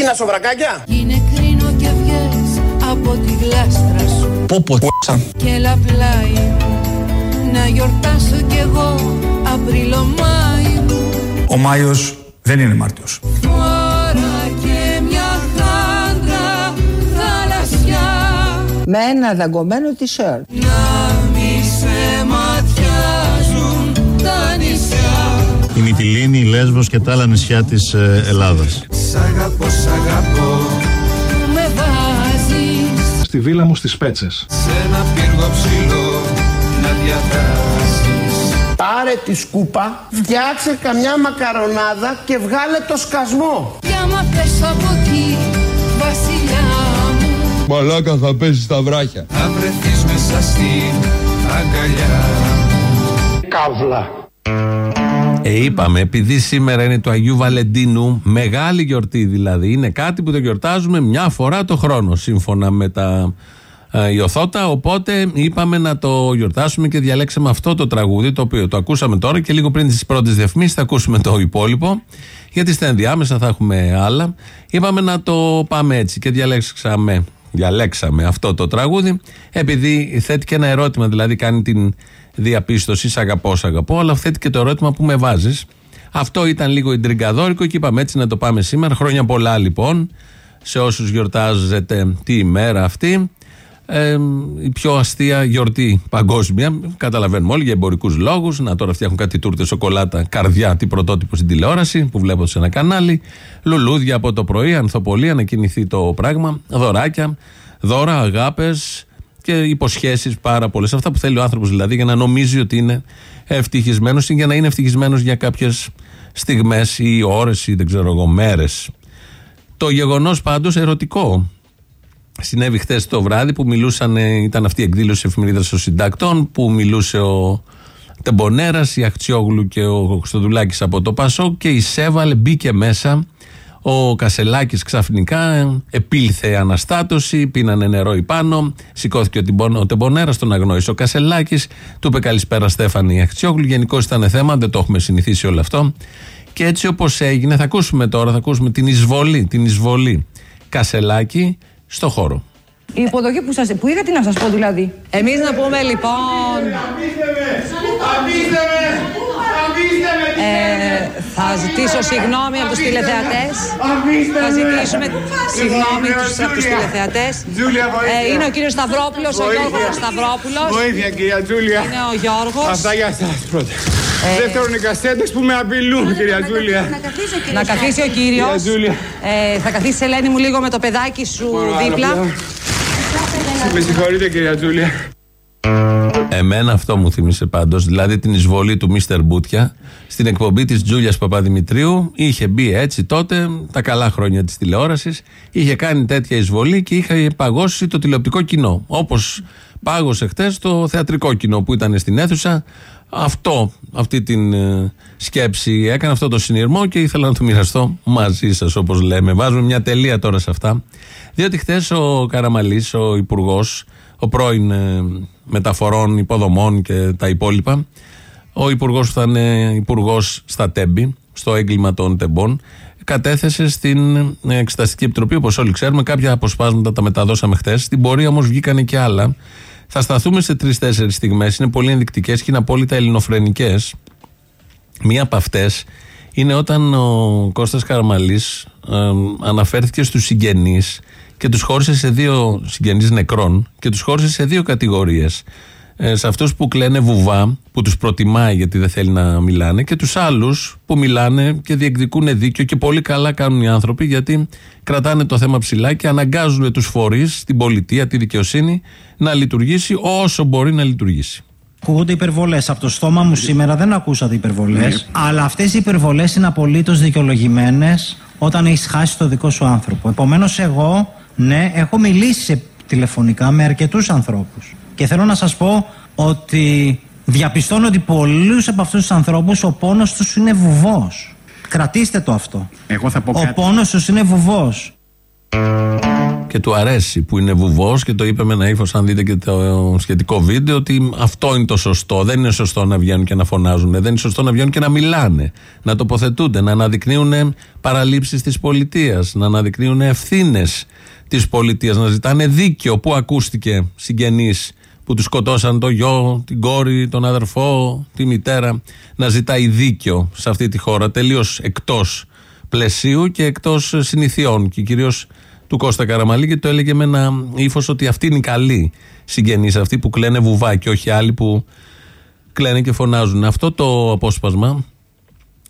Βάλε τα άσπρα σου Τσίκινα σοβρακάκια. Είναι κρίνο και βγες από τη γλάστρα σου. Πω πω Και έλα πλάι μου Να γιορτάσω κι εγώ Απρίλο Μάη μου Ο Μάιος δεν είναι Μάρτιος. Φορά και μια χάντρα θαλασσιά. Με ένα δαγκωμένο t-shirt. Να μη σε ματιάζουν τα νησιά. Η Μυτιλίνη, η Λέσβος και τα άλλα νησιά της ε, Ελλάδας. Σ' αγαπώ, σ' αγαπώ Που με βάζεις Στη βίλα μου στις Πέτσες. Σε ένα πύργο ψηλό να διατάσεις Πάρε τη σκούπα, φτιάξε καμιά μακαρονάδα και βγάλε το σκασμό. Για μα πες από εκεί, βασιλιά μου Μαλάκα θα πέσει στα βράχια. Θα βρεθείς μέσα στην αγκαλιά Καύλα. Ε, είπαμε, επειδή σήμερα είναι του Αγίου Βαλεντίνου, μεγάλη γιορτή δηλαδή, είναι κάτι που το γιορτάζουμε μια φορά το χρόνο, σύμφωνα με τα ε, Ιωθώτα. Οπότε είπαμε να το γιορτάσουμε και διαλέξαμε αυτό το τραγούδι, το οποίο το ακούσαμε τώρα και λίγο πριν τις πρώτες διαφημίσεις θα ακούσουμε το υπόλοιπο. Γιατί στα ενδιάμεσα θα έχουμε άλλα. Είπαμε να το πάμε έτσι και διαλέξαμε, διαλέξαμε αυτό το τραγούδι, επειδή θέτει και ένα ερώτημα, δηλαδή κάνει την διαπίστωση, σ' αγαπώ, σ' αγαπώ, αλλά θέτει και το ερώτημα που με βάζεις. Αυτό ήταν λίγο ιντριγκαδόρικο και είπαμε έτσι να το πάμε σήμερα. Χρόνια πολλά λοιπόν σε όσους γιορτάζετε τη ημέρα αυτή. Ε, η πιο αστεία γιορτή παγκόσμια. Καταλαβαίνουμε όλοι για εμπορικούς λόγους. Να τώρα φτιάχνουν κάτι τούρτε σοκολάτα, καρδιά, τι πρωτότυπο στην τηλεόραση που βλέπω σε ένα κανάλι. Λουλούδια από το πρωί, ανθοπολία, να κινηθεί το πράγμα. Δωράκια, δώρα, αγάπες και υποσχέσεις πάρα πολλές. Αυτά που θέλει ο άνθρωπος δηλαδή για να νομίζει ότι είναι ευτυχισμένος ή για να είναι ευτυχισμένος για κάποιες στιγμές ή ώρες ή δεν ξέρω εγώ, μέρες. Το γεγονός πάντως ερωτικό συνέβη χθες το βράδυ που μιλούσαν, ήταν αυτή η εκδήλωση εφημερίδας των συντακτών που μιλούσε ο Τεμπονέρας, η Αχτσιόγλου και ο Χρυστοδουλάκης από το Πασό και η Σέβαλ μπήκε μέσα. Ο Κασελάκης ξαφνικά επήλθε αναστάτωση, πίνανε νερό υπάνω, σηκώθηκε ο Τεμπονέρας, τον αγνώρισε ο Κασελάκης, του είπε καλησπέρα Στέφανη Αχτσιόγλου. Γενικώ ήταν θέμα, δεν το έχουμε συνηθίσει όλο αυτό. Και έτσι όπως έγινε, θα ακούσουμε τώρα, θα ακούσουμε την εισβολή, την εισβολή Κασελάκη στο χώρο. Η υποδοχή που, σας, που είχα τι να σας πω δηλαδή; Εμείς να πούμε λοιπόν... Ε, θα ζητήσω συγγνώμη από τους τηλεθεατές. Θα ζητήσουμε συγγνώμη από τους τηλεθεατές. Ε, είναι ο κύριος Σταυρόπουλος, ο Γιώργος Σταυρόπουλος. Βοήθεια κυρία Τζούλια. Είναι ο Γιώργος. Αυτά για εσάς πρώτα. Δεύτερον, οι κασέτες που με απειλούν, κυρία Τζούλια. Να καθίσει ο κύριος. Ε, θα καθίσει Ελένη μου λίγο με το παιδάκι σου δίπλα. Με συγχωρείτε κυρία Τζούλια. Εμένα αυτό μου θύμισε πάντως. Δηλαδή την εισβολή του Μίστερ Μπούτια στην εκπομπή της Τζούλιας Παπαδημητρίου. Είχε μπει έτσι τότε, τα καλά χρόνια της τηλεόρασης. Είχε κάνει τέτοια εισβολή και είχε παγώσει το τηλεοπτικό κοινό. Όπως πάγωσε χτες το θεατρικό κοινό που ήταν στην αίθουσα. Αυτό, αυτή την ε, σκέψη έκανε αυτό το συνειρμό και ήθελα να το μοιραστώ μαζί σας, όπως λέμε. Βάζουμε μια τελεία τώρα σε αυτά. Διότι χθε ο Καραμαλής, ο υπουργός, ο πρώην ε, μεταφορών, υποδομών και τα υπόλοιπα, ο υπουργός που ήταν υπουργός στα Τέμπη, στο έγκλημα των Τεμπών, κατέθεσε στην Εξεταστική Επιτροπή, όπως όλοι ξέρουμε. Κάποια αποσπάσματα τα μεταδώσαμε χθες. Στην πορεία όμως βγήκαν και άλλα. Θα σταθούμε σε τρει-τέσσερι στιγμές. Είναι πολύ ενδεικτικές και είναι απόλυτα ελληνοφρενικές. Μία από αυτές είναι όταν ο Κώστας Καραμαλής ε, αναφέρθηκε στους συγγενείς και τους χώρισε σε δύο συγγενείς νεκρών και τους χώρισε σε δύο κατηγορίες. Ε, σε αυτούς που κλαίνε βουβά, που τους προτιμάει γιατί δεν θέλει να μιλάνε και τους άλλους που μιλάνε και διεκδικούν δίκιο και πολύ καλά κάνουν οι άνθρωποι γιατί κρατάνε το θέμα ψηλά και αναγκάζουν τους φορείς, την πολιτεία, τη δικαιοσύνη να λειτουργήσει όσο μπορεί να λειτουργήσει. Ακούγονται υπερβολές. Από το στόμα μου σήμερα δεν ακούσατε υπερβολές. Αλλά αυτές οι υπερβολές είναι απολύτως δικαιολογημένες όταν έχεις χάσει το δικό σου άνθρωπο. Επομένως, εγώ, ναι, έχω μιλήσει τηλεφωνικά με αρκετούς ανθρώπους. Και θέλω να σας πω ότι διαπιστώνω ότι πολλούς από αυτούς τους ανθρώπους ο πόνος τους είναι βουβός. Κρατήστε το αυτό. Εγώ θα πω Ο πόνος τους είναι βουβός. και του αρέσει που είναι βουβός και το είπε με ένα ύφος. Αν δείτε και το σχετικό βίντεο, ότι αυτό είναι το σωστό. Δεν είναι σωστό να βγαίνουν και να φωνάζουν. Δεν είναι σωστό να βγαίνουν και να μιλάνε. Να τοποθετούνται, να αναδεικνύουν παραλήψεις της πολιτείας, να αναδεικνύουν ευθύνες της πολιτείας, να ζητάνε δίκαιο. Πού ακούστηκε συγγενείς που τους σκοτώσαν το γιο, την κόρη, τον αδερφό, τη μητέρα, να ζητάει δίκαιο σε αυτή τη χώρα, τελείως εκτός πλαισίου και εκτός συνηθιών και κυρίως του Κώστα Καραμαλή και το έλεγε με ένα ύφος ότι αυτή είναι η καλή συγγενής, αυτοί που κλαίνε βουβά και όχι άλλοι που κλαίνε και φωνάζουν. Αυτό το απόσπασμα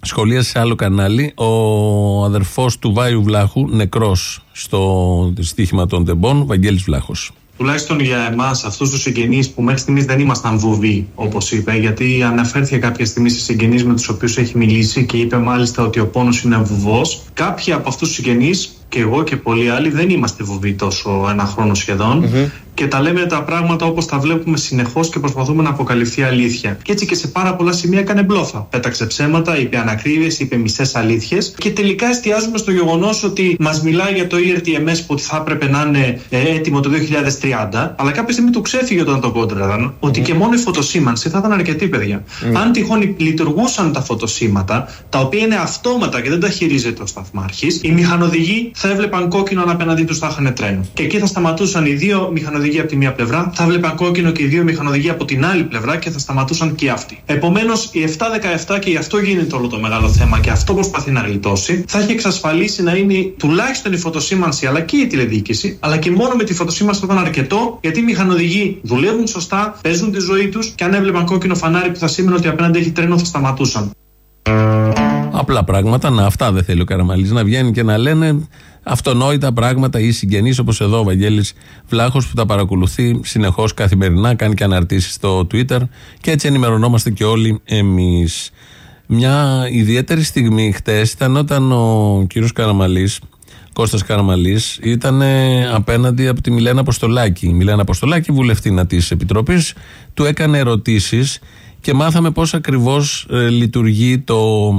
σχολίασε σε άλλο κανάλι. Ο αδερφός του Βάιου Βλάχου, νεκρός στο στοίχημα των τεμπών, Βαγγέλης Βλάχος. Τουλάχιστον για εμάς, αυτούς τους συγγενείς που μέχρι στιγμής δεν ήμασταν βουβοί, όπως είπε, γιατί αναφέρθηκε κάποια στιγμή σε συγγενείς με τους οποίους έχει μιλήσει και είπε μάλιστα ότι ο πόνος είναι βουβός. Κάποιοι από αυτούς τους συγγενείς και εγώ και πολλοί άλλοι δεν είμαστε βουβοί τόσο ένα χρόνο και τα λέμε τα πράγματα όπως τα βλέπουμε συνεχώς και προσπαθούμε να αποκαλυφθεί αλήθεια. Και έτσι και σε πάρα πολλά σημεία έκανε μπλόφα. Πέταξε ψέματα, είπε ανακρίβειες, είπε μισές αλήθειες και τελικά εστιάζουμε στο γεγονός ότι μας μιλάει για το ERTMS που ότι θα έπρεπε να είναι ε, έτοιμο το 2030, αλλά κάποια στιγμή του ξέφυγε όταν το κόντραραν ότι και μόνο η φωτοσήμανση θα ήταν αρκετή, παιδιά. Αν τυχόν λειτουργούσαν τα φωτοσύματα, τα οποία είναι αυτόματα και δεν τα χειρίζεται ο σταθμάρχης, οι μηχανοδηγοί θα έβλεπαν κόκκινο αν απέναντί τους θα είχαν τρένο. Και εκεί θα σταματούσαν οι δύο μηχανοδηγοί από τη μία πλευρά, θα βλέπαν κόκκινο και οι δύο μηχανοδηγοί από την άλλη πλευρά και θα σταματούσαν και αυτοί. Επομένως, η 717 και γι' αυτό γίνεται όλο το μεγάλο θέμα και αυτό προσπαθεί να γλιτώσει, θα έχει εξασφαλίσει να είναι τουλάχιστον η φωτοσήμανση αλλά και η τηλεδιοίκηση, αλλά και μόνο με τη φωτοσήμανση θα ήταν αρκετό, γιατί οι μηχανοδηγοί δουλεύουν σωστά, παίζουν τη ζωή τους και αν έβλεπαν κόκκινο φανάρι που θα σήμαινε ότι απέναντι έχει τρένο θα σταματούσαν. Απλά πράγματα, να αυτά δεν θέλει ο Καραμαλής να βγαίνει και να λένε αυτονόητα πράγματα ή συγγενείς όπως εδώ ο Βαγγέλης Βλάχος που τα παρακολουθεί συνεχώς καθημερινά, κάνει και αναρτήσεις στο Twitter και έτσι ενημερωνόμαστε και όλοι εμείς. Μια ιδιαίτερη στιγμή χτες ήταν όταν ο κύριος Καραμαλής, Κώστας Καραμαλής ήταν απέναντι από τη Μιλένα Αποστολάκη. Η Μιλένα Αποστολάκη, βουλευτήνα της Επιτροπής, του έκανε ερωτήσεις και μάθαμε πώς ακριβώς ε, λειτουργεί το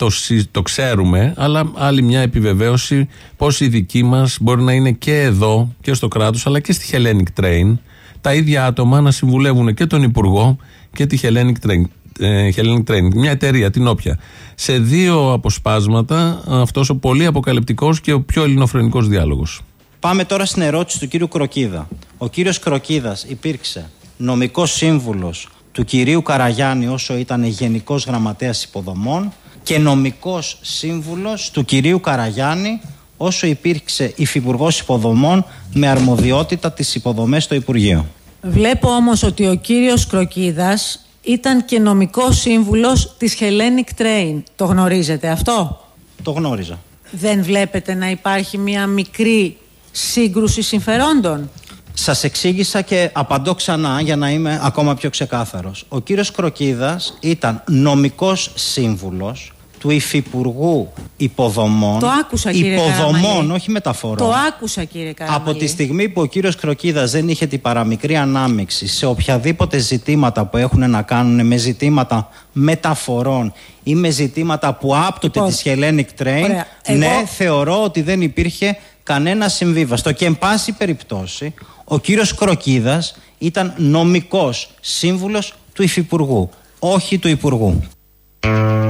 το, το ξέρουμε, αλλά άλλη μια επιβεβαίωση πώ η δική μας μπορεί να είναι και εδώ και στο κράτος, αλλά και στη Hellenic Train, τα ίδια άτομα να συμβουλεύουν και τον Υπουργό και τη Hellenic Train. Ε, Hellenic Train, μια εταιρεία, την όποια. Σε δύο αποσπάσματα, αυτός ο πολύ αποκαλυπτικός και ο πιο ελληνοφρενικός διάλογος. Πάμε τώρα στην ερώτηση του κύριου Κροκίδα. Ο κύριος Κροκίδας υπήρξε νομικός σύμβουλος του κυρίου Καραγιάννη όσο ήταν γενικός γραμματέας υποδομών και νομικός σύμβουλος του κυρίου Καραγιάννη όσο υπήρξε υφυπουργός υποδομών με αρμοδιότητα τις υποδομές στο Υπουργείο. Βλέπω όμως ότι ο κύριος Κροκίδας ήταν και νομικός σύμβουλος της Hellenic Train. Το γνωρίζετε αυτό; Το γνώριζα. Δεν βλέπετε να υπάρχει μια μικρή σύγκρουση συμφερόντων; Σας εξήγησα και απαντώ ξανά για να είμαι ακόμα πιο ξεκάθαρος. Ο κύριος Κροκίδας ήταν νομικός σύμβουλος του Υφυπουργού Υποδομών. Το άκουσα κύριε Υποδομών, όχι μεταφορών. Το άκουσα κύριε Καραμαλή. Από τη στιγμή που ο κύριος Κροκίδας δεν είχε την παραμικρή ανάμειξη σε οποιαδήποτε ζητήματα που έχουν να κάνουν με ζητήματα μεταφορών ή με ζητήματα που άπτονται λοιπόν, της Hellenic Train, ναι, θεωρώ ότι δεν υπήρχε κανένα συμβίβαστο. Και εν πάση περιπτώσει, ο κύριος Κροκίδας ήταν νομικός σύμβουλος του Υφυπουργού, όχι του Υπουργού.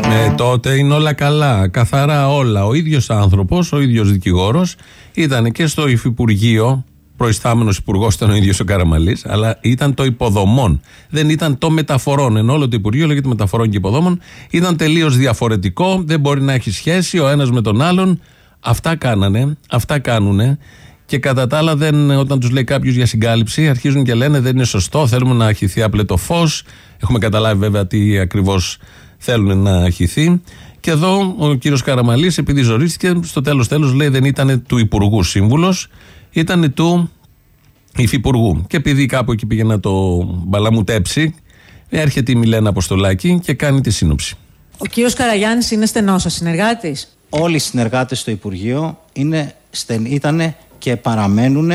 Ναι, τότε είναι όλα καλά, καθαρά όλα. Ο ίδιος άνθρωπος, ο ίδιος δικηγόρος, ήταν και στο Υφυπουργείο, προϊστάμενος υπουργός ήταν ο ίδιος ο Καραμαλής, αλλά ήταν το υποδομών. Δεν ήταν το μεταφορών. Ενώ όλο το Υπουργείο λέγεται μεταφορών και υποδόμων. Ήταν τελείως διαφορετικό, δεν μπορεί να έχει σχέση ο ένας με τον άλλον. Αυτά κάνανε, αυτά κάνουνε. Και κατά τα άλλα, δεν, όταν τους λέει κάποιος για συγκάλυψη, αρχίζουν και λένε δεν είναι σωστό, θέλουμε να χυθεί το φως. Έχουμε καταλάβει βέβαια τι ακριβώς θέλουν να χυθεί. Και εδώ ο κύριος Καραμαλής, επειδή ζορίστηκε, στο τέλος τέλος λέει δεν ήταν του Υπουργού Σύμβουλος, ήταν του Υφυπουργού. Και επειδή κάπου εκεί πήγε να το μπαλαμουτέψει, έρχεται η Μιλένα Αποστολάκη και κάνει τη σύνοψη. Ο κύριος Καραγιάννης είναι στενός σα συνεργάτης; Όλοι οι συνεργάτες στο Υπουργείο είναι, ήταν και παραμένουν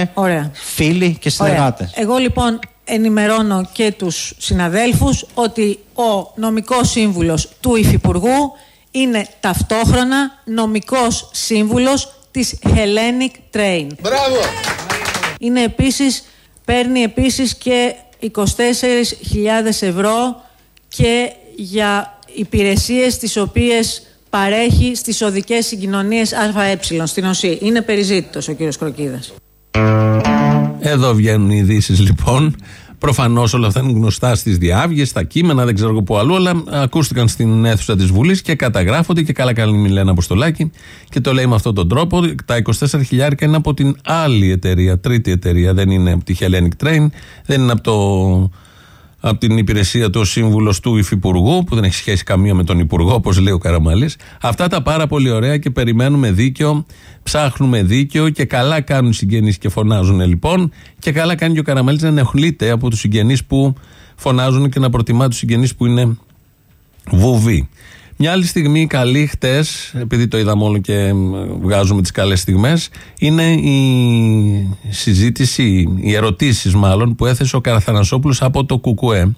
φίλοι και συνεργάτες. Εγώ λοιπόν ενημερώνω και τους συναδέλφους ότι ο νομικός σύμβουλος του Υφυπουργού είναι ταυτόχρονα νομικός σύμβουλος της Hellenic Train. Μπράβο! Είναι επίσης, παίρνει επίσης και 24.000 ευρώ και για υπηρεσίες τις οποίες παρέχει στις οδικές συγκοινωνίες ΑΕ στην ΟΣΥ. Είναι περιζήτητος ο κύριος Κροκίδας. Εδώ βγαίνουν οι ειδήσεις λοιπόν. Προφανώς όλα αυτά είναι γνωστά στις διάβγε, στα κείμενα, δεν ξέρω εγώ πού αλλού, αλλά ακούστηκαν στην αίθουσα της Βουλής και καταγράφονται και καλά καλά μιλάει ένα αποστολάκι και το λέει με αυτόν τον τρόπο. Τα 24 χιλιάρικα είναι από την άλλη εταιρεία, τρίτη εταιρεία. Δεν είναι από τη Hellenic Train, δεν είναι από το από την υπηρεσία του σύμβουλος του Υφυπουργού, που δεν έχει σχέση καμία με τον Υπουργό, όπως λέει ο Καραμαλής. Αυτά τα πάρα πολύ ωραία και περιμένουμε δίκαιο, ψάχνουμε δίκαιο και καλά κάνουν οι συγγενείς και φωνάζουν λοιπόν. Και καλά κάνει και ο Καραμαλής να ενοχλείται από τους συγγενείς που φωνάζουν και να προτιμά τους συγγενείς που είναι βουβοί. Μια άλλη στιγμή καλή χτες, επειδή το είδαμε όλο και βγάζουμε τις καλές στιγμές, είναι η συζήτηση, οι ερωτήσεις μάλλον που έθεσε ο Καραθανασόπουλος από το ΚΚΕ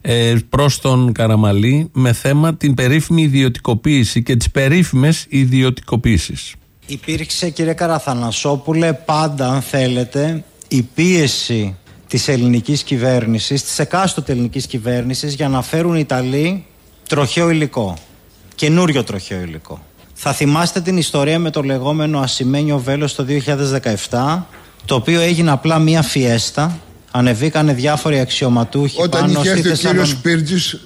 ε, προς τον Καραμαλή με θέμα την περίφημη ιδιωτικοποίηση και τις περίφημες ιδιωτικοποίησεις. Υπήρξε κύριε Καραθανασόπουλε πάντα αν θέλετε η πίεση της ελληνικής κυβέρνησης, της εκάστοτε ελληνικής κυβέρνησης για να φέρουν οι Ιταλοί τροχαίο υλικό καινούριο τροχαίο υλικό. Θα θυμάστε την ιστορία με το λεγόμενο ασημένιο βέλος το 2017, το οποίο έγινε απλά μία φιέστα. Ανεβήκανε διάφοροι αξιωματούχοι Όταν πάνω είχε έρθει ο Θεσσαλον... κύριος Σπίρτζης,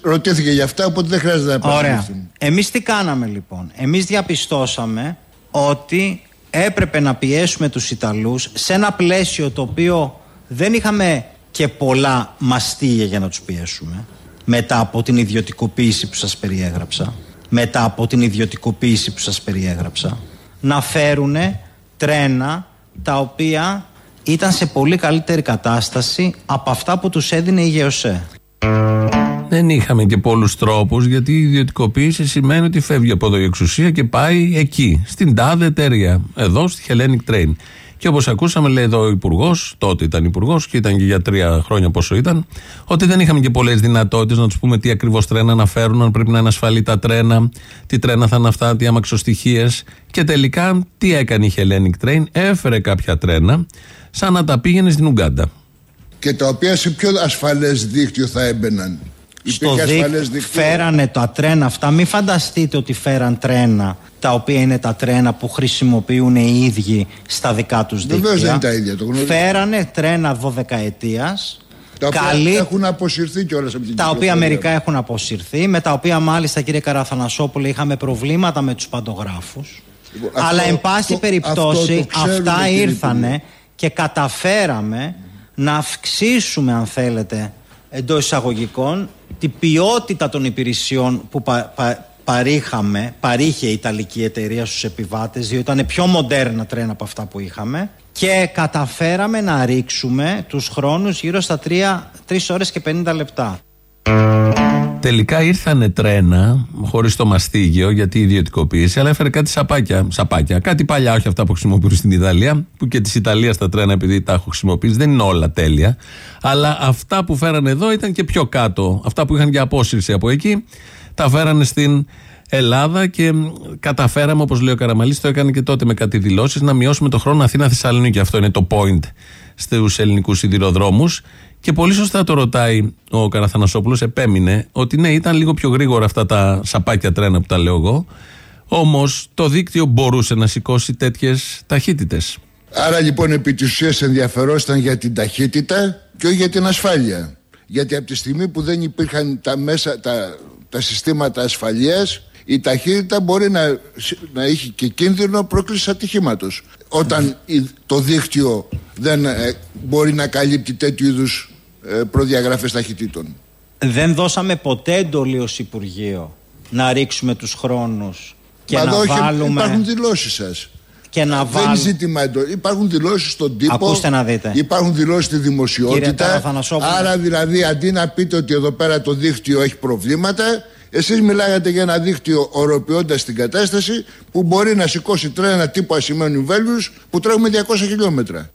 ρωτήθηκε γι' αυτά, οπότε δεν χρειάζεται να επαναληφθούν. Ωραία. Εμείς τι κάναμε λοιπόν; Εμείς διαπιστώσαμε ότι έπρεπε να πιέσουμε τους Ιταλούς σε ένα πλαίσιο το οποίο δεν είχαμε και πολλά μαστίγια για να τους πιέσουμε μετά από την ιδιωτικοποίηση που σας περιέγραψα μετά από την ιδιωτικοποίηση που σας περιέγραψα να φέρουν τρένα τα οποία ήταν σε πολύ καλύτερη κατάσταση από αυτά που τους έδινε η ΓΕΟΣΕ. Δεν είχαμε και πολλούς τρόπους γιατί η ιδιωτικοποίηση σημαίνει ότι φεύγει από εδώ η εξουσία και πάει εκεί, στην τάδε εταιρεία, εδώ στη Hellenic Train. Και όπως ακούσαμε, λέει εδώ ο Υπουργός, τότε ήταν Υπουργός και ήταν και για τρία χρόνια πόσο ήταν, ότι δεν είχαμε και πολλές δυνατότητες να τους πούμε τι ακριβώς τρένα να φέρουν, αν πρέπει να είναι ασφαλή τα τρένα, τι τρένα θα είναι αυτά, τι αμαξοστοιχίες. Και τελικά τι έκανε η Hellenic Train, έφερε κάποια τρένα, σαν να τα πήγαινε στην Ουγγάντα. Και τα οποία σε πιο ασφαλές δίκτυο θα έμπαιναν. Στο δίκτυο φέρανε τα τρένα αυτά. Μην φανταστείτε ότι φέραν τρένα τα οποία είναι τα τρένα που χρησιμοποιούν οι ίδιοι στα δικά τους δίκτυα. Βεβαίως δεν είναι τα ίδια, το γνωρίζω. Φέρανε τρένα 12 ετίας Τα οποία καλή- έχουν αποσυρθεί κιόλας από την τα οποία κυκλοφορία. μερικά έχουν αποσυρθεί, με τα οποία μάλιστα κύριε Καραθανασόπουλε είχαμε προβλήματα με τους παντογράφους. Λοιπόν, Αλλά αυτό- εν πάση το- περιπτώσει αυτό το ξέρουμε, αυτά κύριε ήρθανε Υπουργέ. και καταφέραμε να αυξήσουμε αν θέλετε εντός εισαγωγικών την ποιότητα των υπηρεσιών που πα- πα- παρήχαμε, παρήχε η Ιταλική εταιρεία στους επιβάτες διότι ήταν πιο μοντέρνα τρένα από αυτά που είχαμε και καταφέραμε να ρίξουμε τους χρόνους γύρω στα 3, 3 ώρες και 50 λεπτά. Τελικά ήρθανε τρένα, χωρίς το μαστίγιο, γιατί η ιδιωτικοποίηση, αλλά έφερε κάτι σαπάκια. Σαπάκια. Κάτι παλιά, όχι αυτά που χρησιμοποιούν στην Ιταλία, που και της Ιταλίας τα τρένα, επειδή τα έχω χρησιμοποιήσει, δεν είναι όλα τέλεια. Αλλά αυτά που φέρανε εδώ ήταν και πιο κάτω. Αυτά που είχαν για απόσυρση από εκεί, τα φέρανε στην Ελλάδα και μ, καταφέραμε, όπως λέει ο Καραμαλής, το έκανε και τότε με κάτι δηλώσεις, να μειώσουμε το χρόνο Αθήνα-Θεσσαλονίκη. Αυτό είναι το point στους ελληνικούς σιδηροδρόμους. Και πολύ σωστά το ρωτάει ο Καραθανασόπουλος, επέμεινε ότι ναι, ήταν λίγο πιο γρήγορα αυτά τα σαπάκια τρένα που τα λέω εγώ. Όμως το δίκτυο μπορούσε να σηκώσει τέτοιες ταχύτητες. Άρα λοιπόν επί της ουσίας ενδιαφερόσταν για την ταχύτητα και όχι για την ασφάλεια. Γιατί από τη στιγμή που δεν υπήρχαν τα, μέσα, τα, τα συστήματα ασφαλείας η ταχύτητα μπορεί να, να έχει και κίνδυνο πρόκληση ατυχήματος. Όταν η- το δίκτυο δεν ε, μπορεί να καλύπτει τέτοιου είδους ε, προδιαγραφές ταχυτήτων. Δεν δώσαμε ποτέ εντολή ως Υπουργείο να ρίξουμε τους χρόνους και Μα να εδώ όχι, βάλουμε... υπάρχουν δηλώσεις σας. και να Δεν είναι βάλουμε... ζήτημα εντό- Υπάρχουν δηλώσεις στον τύπο. Ακούστε να δείτε. Υπάρχουν δηλώσεις στη Κύριε δημοσιότητα. Ταραθανασόπουλε. Άρα δηλαδή αντί να πείτε ότι εδώ πέρα το δίκτυο έχει προβλήματα, εσείς μιλάγατε για ένα δίκτυο οροποιώντας την κατάσταση που μπορεί να σηκώσει τρένα τύπου ασημένου βέλους που τρέχουμε 200 χιλιόμετρα.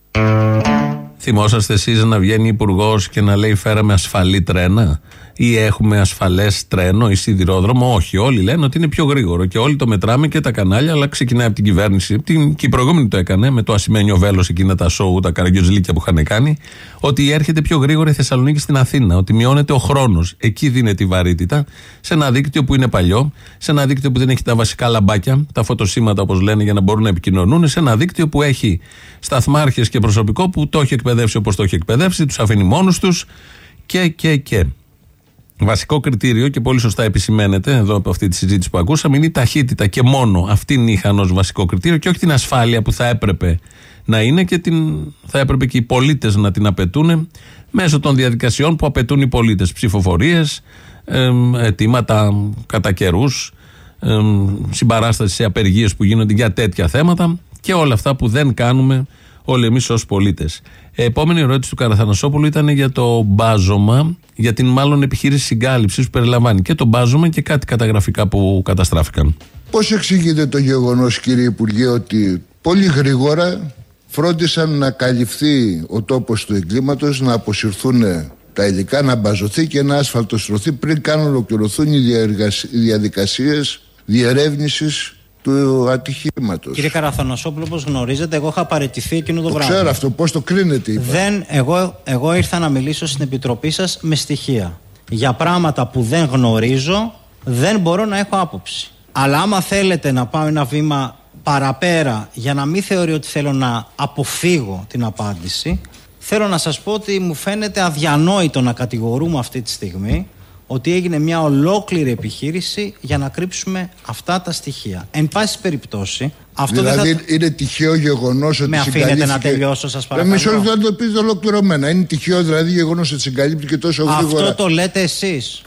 Θυμόσαστε εσείς να βγαίνει υπουργός και να λέει φέραμε ασφαλή τρένα ή έχουμε ασφαλές τρένο ή σιδηρόδρομο. Όχι, όλοι λένε ότι είναι πιο γρήγορο και όλοι το μετράμε και τα κανάλια, αλλά ξεκινάει από την κυβέρνηση. Την, και η προηγούμενη το έκανε με το ασημένιο βέλος εκείνα τα σόου, τα καραγκιοζλίκια που είχαν κάνει. Ότι έρχεται πιο γρήγορα η Θεσσαλονίκη στην Αθήνα. Ότι μειώνεται ο χρόνος. Εκεί δίνεται η βαρύτητα. Σε ένα δίκτυο που είναι παλιό, σε ένα δίκτυο που δεν έχει τα βασικά λαμπάκια, τα φωτοσύματα όπως λένε για να μπορούν να επικοινωνούν, σε ένα δίκτυο που έχει σταθμάρχες και προσωπικό που το έχει εκπαιδεύσει όπως το έχει εκπαιδεύσει, τους αφήνει μόνους τους και, και, και. Βασικό κριτήριο και πολύ σωστά επισημαίνεται εδώ από αυτή τη συζήτηση που ακούσαμε είναι η ταχύτητα και μόνο αυτήν είχαν ως βασικό κριτήριο και όχι την ασφάλεια που θα έπρεπε να είναι και την, θα έπρεπε και οι πολίτες να την απαιτούν μέσω των διαδικασιών που απαιτούν οι πολίτες. Ψηφοφορίες, αιτήματα κατά καιρούς, συμπαράσταση σε απεργίες που γίνονται για τέτοια θέματα και όλα αυτά που δεν κάνουμε όλοι εμείς ως πολίτες. Επόμενη ερώτηση του Καραθανασόπουλου ήταν για το μπάζωμα, για την μάλλον επιχείρηση συγκάλυψης που περιλαμβάνει και το μπάζωμα και κάτι καταγραφικά που καταστράφηκαν. Πώς εξηγείται το γεγονός, κύριε Υπουργέ, ότι πολύ γρήγορα φρόντισαν να καλυφθεί ο τόπος του εγκλήματος, να αποσυρθούν τα υλικά, να μπαζωθεί και να ασφαλτοστρωθεί πριν καν ολοκληρωθούν οι διαδικασίες διερεύνησης του ατυχήματος. Κύριε Καραθανασόπουλο, όπως γνωρίζετε, εγώ είχα παραιτηθεί εκείνο το, το βράδυ. Ξέρω αυτό, πώς το κρίνετε, είπα. Δεν, εγώ, εγώ ήρθα να μιλήσω στην επιτροπή σας με στοιχεία. Για πράγματα που δεν γνωρίζω, δεν μπορώ να έχω άποψη. Αλλά άμα θέλετε να πάω ένα βήμα παραπέρα για να μην θεωρεί ότι θέλω να αποφύγω την απάντηση, θέλω να σας πω ότι μου φαίνεται αδιανόητο να κατηγορούμε αυτή τη στιγμή ότι έγινε μια ολόκληρη επιχείρηση για να κρύψουμε αυτά τα στοιχεία. Εν πάση περιπτώσει, αυτό δηλαδή δεν θα... είναι τυχαίο γεγονός ότι Με αφήνετε να τελειώσω, σας παρακαλώ. Μισό λεπτό να το πείτε ολοκληρωμένα. Είναι τυχαίο δηλαδή γεγονός ότι συγκαλύπτει τόσο γρήγορα. Αυτό το λέτε εσείς.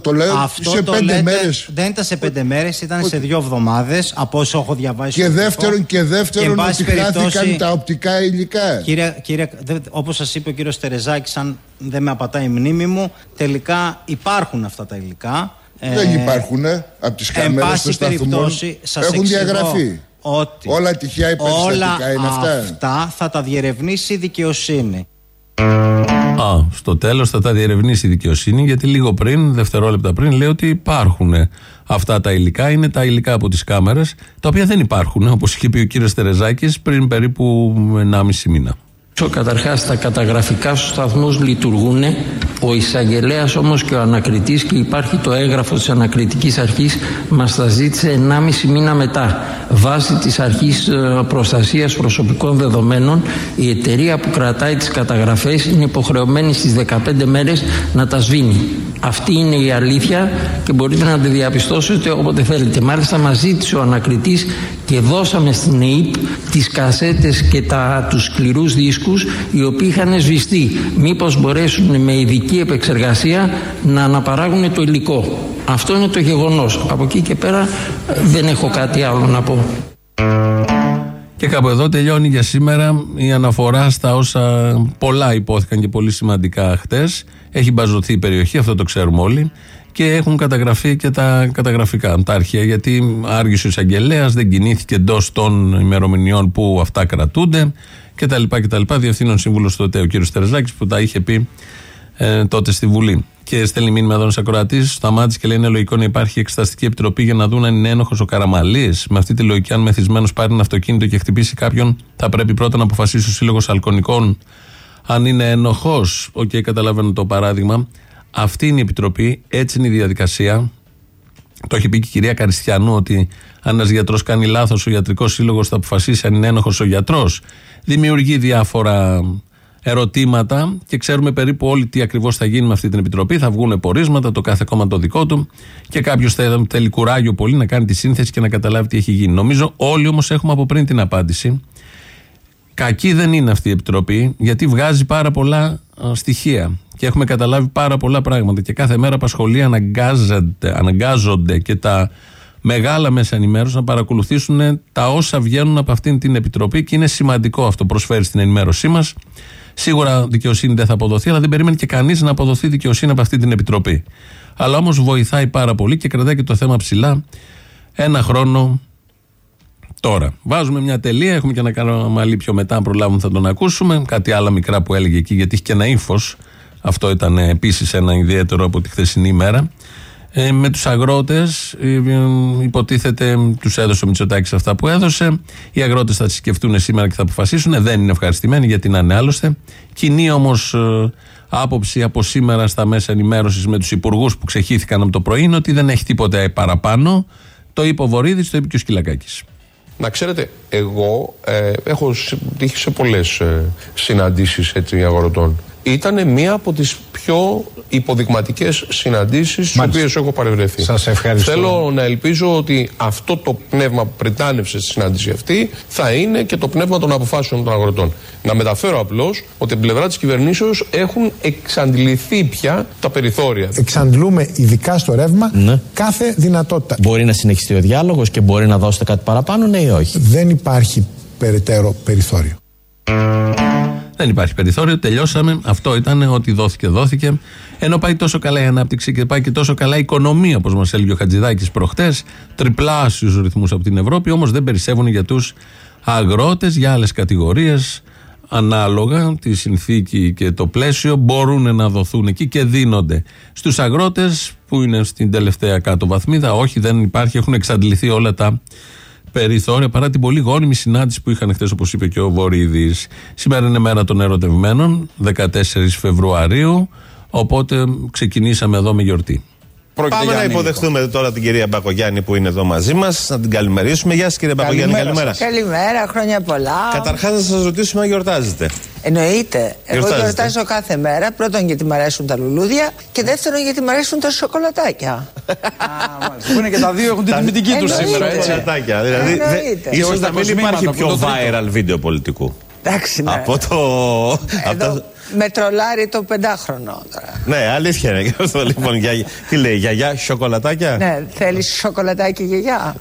Το λέω Αυτό σε το πέντε λέτε, μέρες. Δεν ήταν σε πέντε μέρες, ήταν σε δύο εβδομάδες από όσο έχω διαβάσει. Και στο δεύτερον, υλικό. και δεύτερον εν ότι πάση χάθηκαν περιπτώσει, τα οπτικά υλικά. Κύριε, κύριε, δε- όπως σας είπε ο κύριος Τερεζάκης, αν δεν με απατάει η μνήμη μου, τελικά υπάρχουν αυτά τα υλικά. Δεν Ε, υπάρχουν από τις Εν κάμερες πάση των σταθμών. περιπτώσει, σας Έχουν εξηγώ διαγραφεί. Ότι Όλα τυχαία υπερστατικά είναι αυτά. αυτά θα τα διερευνήσει η δικαιοσύνη. Α, στο τέλος θα τα διερευνήσει η δικαιοσύνη, γιατί λίγο πριν, δευτερόλεπτα πριν, λέει ότι υπάρχουν αυτά τα υλικά. Είναι τα υλικά από τις κάμερες, τα οποία δεν υπάρχουν, όπως είχε πει ο κύριος Τερεζάκης πριν περίπου 1,5 μήνα. Καταρχάς, τα καταγραφικά στους σταθμούς λειτουργούν. Ο εισαγγελέας όμως και ο ανακριτής, και υπάρχει το έγγραφο της ανακριτικής αρχής, μας τα ζήτησε 1,5 μήνα μετά. Βάσει της αρχής προστασίας προσωπικών δεδομένων, η εταιρεία που κρατάει τις καταγραφές είναι υποχρεωμένη στις 15 μέρες να τα σβήνει. Αυτή είναι η αλήθεια και μπορείτε να τη διαπιστώσετε όποτε θέλετε. Μάλιστα, μας ζήτησε ο ανακριτής και δώσαμε στην ΕΕΠ τις κασέτες και τα, τους σκληρούς δίσκους οι οποίοι είχαν σβηστεί. Μήπως μπορέσουν με ειδική επεξεργασία να αναπαράγουν το υλικό. Αυτό είναι το γεγονός. Από εκεί και πέρα ε, δεν έχω κάτι άλλο να πω. Και κάπου εδώ τελειώνει για σήμερα η αναφορά στα όσα πολλά υπόθηκαν και πολύ σημαντικά χτες. Έχει μπαζωθεί η περιοχή, αυτό το ξέρουμε όλοι. Και έχουν καταγραφεί και τα καταγραφικά, τα αρχαία, γιατί άργησε ο εισαγγελέας, δεν κινήθηκε εντός των ημερομηνιών που αυτά κρατούνται κτλ. κτλ. Διευθύνων σύμβουλος τότε ο κ. Τερεζάκη που τα είχε πει ε, τότε στη Βουλή. Και στέλνει μήνυμα εδώ ένας ακροατής, σταμάτησε και λέει: Είναι λογικό να υπάρχει εξεταστική επιτροπή για να δουν αν είναι ένοχος ο Καραμαλής. Με αυτή τη λογική, αν μεθυσμένος πάρει ένα αυτοκίνητο και χτυπήσει κάποιον, θα πρέπει πρώτα να αποφασίσει ο Σύλλογος Αλκονικών αν είναι ένοχος. OK, okay, καταλαβαίνω το παράδειγμα. Αυτή είναι η επιτροπή, έτσι είναι η διαδικασία. Το έχει πει και η κυρία Καρυστιανού ότι αν ένας γιατρός κάνει λάθος, ο ιατρικός σύλλογος θα αποφασίσει αν είναι ένοχος ο γιατρός. Δημιουργεί διάφορα ερωτήματα και ξέρουμε περίπου όλοι τι ακριβώς θα γίνει με αυτή την επιτροπή. Θα βγουν πορίσματα, το κάθε κόμμα το δικό του και κάποιος θέλει κουράγιο πολύ να κάνει τη σύνθεση και να καταλάβει τι έχει γίνει. Νομίζω όλοι όμως έχουμε από πριν την απάντηση. Κακή δεν είναι αυτή η επιτροπή γιατί βγάζει πάρα πολλά α, στοιχεία και έχουμε καταλάβει πάρα πολλά πράγματα και κάθε μέρα απασχολεί αναγκάζονται, αναγκάζονται και τα μεγάλα μέσα ενημέρωσης να παρακολουθήσουν τα όσα βγαίνουν από αυτήν την επιτροπή και είναι σημαντικό αυτό προσφέρει στην ενημέρωσή μας. Σίγουρα δικαιοσύνη δεν θα αποδοθεί, αλλά δεν περίμενε και κανείς να αποδοθεί δικαιοσύνη από αυτή την επιτροπή. Αλλά όμως βοηθάει πάρα πολύ και κρατάει και το θέμα ψηλά ένα χρόνο Τώρα, βάζουμε μια τελεία. Έχουμε και ένα κανάλι πιο μετά, αν προλάβουμε θα τον ακούσουμε. Κάτι άλλα μικρά που έλεγε εκεί, γιατί έχει και ένα ύφος. Αυτό ήταν επίσης ένα ιδιαίτερο από τη χθεσινή ημέρα. Ε, με τους αγρότες ε, υποτίθεται τους έδωσε ο Μητσοτάκης αυτά που έδωσε. Οι αγρότες θα τις σκεφτούν σήμερα και θα αποφασίσουν δεν είναι ευχαριστημένοι γιατί να είναι άλλωστε. Κοινή όμως ε, άποψη από σήμερα στα μέσα ενημέρωσης με τους υπουργούς που ξεχύθηκαν από το πρωί είναι ότι δεν έχει τίποτα παραπάνω. Το είπε ο Βορύδης, το είπε και ο Σκυλακάκης. Να ξέρετε, εγώ ε, έχω τύχει σε πολλές ε, συναντήσεις έτσι, αγροτών ήταν μία από τις πιο υποδειγματικές συναντήσεις στις οποίες έχω παρευρεθεί. Σας ευχαριστώ. Θέλω να ελπίζω ότι αυτό το πνεύμα που πριτάνευσε στη συνάντηση αυτή θα είναι και το πνεύμα των αποφάσεων των αγροτών. Να μεταφέρω απλώς ότι από την πλευρά της κυβερνήσεως έχουν εξαντληθεί πια τα περιθώρια. Εξαντλούμε ειδικά στο ρεύμα ναι. κάθε δυνατότητα. Μπορεί να συνεχιστεί ο διάλογος και μπορεί να δώσετε κάτι παραπάνω, ναι ή όχι; Δεν υπάρχει περαιτέρω περιθώριο. Δεν υπάρχει περιθώριο, τελειώσαμε. Αυτό ήταν ότι δόθηκε, δόθηκε. Ενώ πάει τόσο καλά η ανάπτυξη και πάει και τόσο καλά η οικονομία, όπως μας έλεγε ο Χατζηδάκης προχτές, τριπλάσιους ρυθμούς από την Ευρώπη, όμως δεν περισσεύουν για τους αγρότες, για άλλες κατηγορίες. Ανάλογα τη συνθήκη και το πλαίσιο μπορούν να δοθούν εκεί και δίνονται. Στους αγρότες που είναι στην τελευταία κάτω βαθμίδα, όχι, δεν υπάρχει, έχουν εξαντληθεί όλα τα περιθώρια παρά την πολύ γόνιμη συνάντηση που είχαν χθες, όπως είπε και ο Βορύδης. Σήμερα είναι μέρα των ερωτευμένων, 14 Φεβρουαρίου. Οπότε ξεκινήσαμε εδώ με γιορτή. Πάμε να υποδεχτούμε τώρα την κυρία Μπακογιάννη που είναι εδώ μαζί μας, να την καλημερίσουμε. Γεια σας, κυρία Μπακογιάννη, καλημέρα. Καλημέρα, χρόνια πολλά. Καταρχάς, να σας ρωτήσουμε αν γιορτάζετε. Εννοείται. Εγώ γιορτάζω κάθε μέρα. Πρώτον, γιατί μου αρέσουν τα λουλούδια. Και δεύτερον, γιατί μου αρέσουν τα σοκολατάκια. Που είναι και τα δύο έχουν την τιμητική τους σήμερα. Έτσι. Σοκολατάκια. Δηλαδή, ίσως να μην υπάρχει πιο viral βίντεο πολιτικού. Εντάξει, ναι. Από το. Εδώ με τρολάρει το πεντάχρονο τώρα. Ναι, αλήθεια είναι και αυτό λοιπόν. Για, τι λέει, γιαγιά, σοκολατάκια; Ναι, θέλεις σοκολατάκι γιαγιά;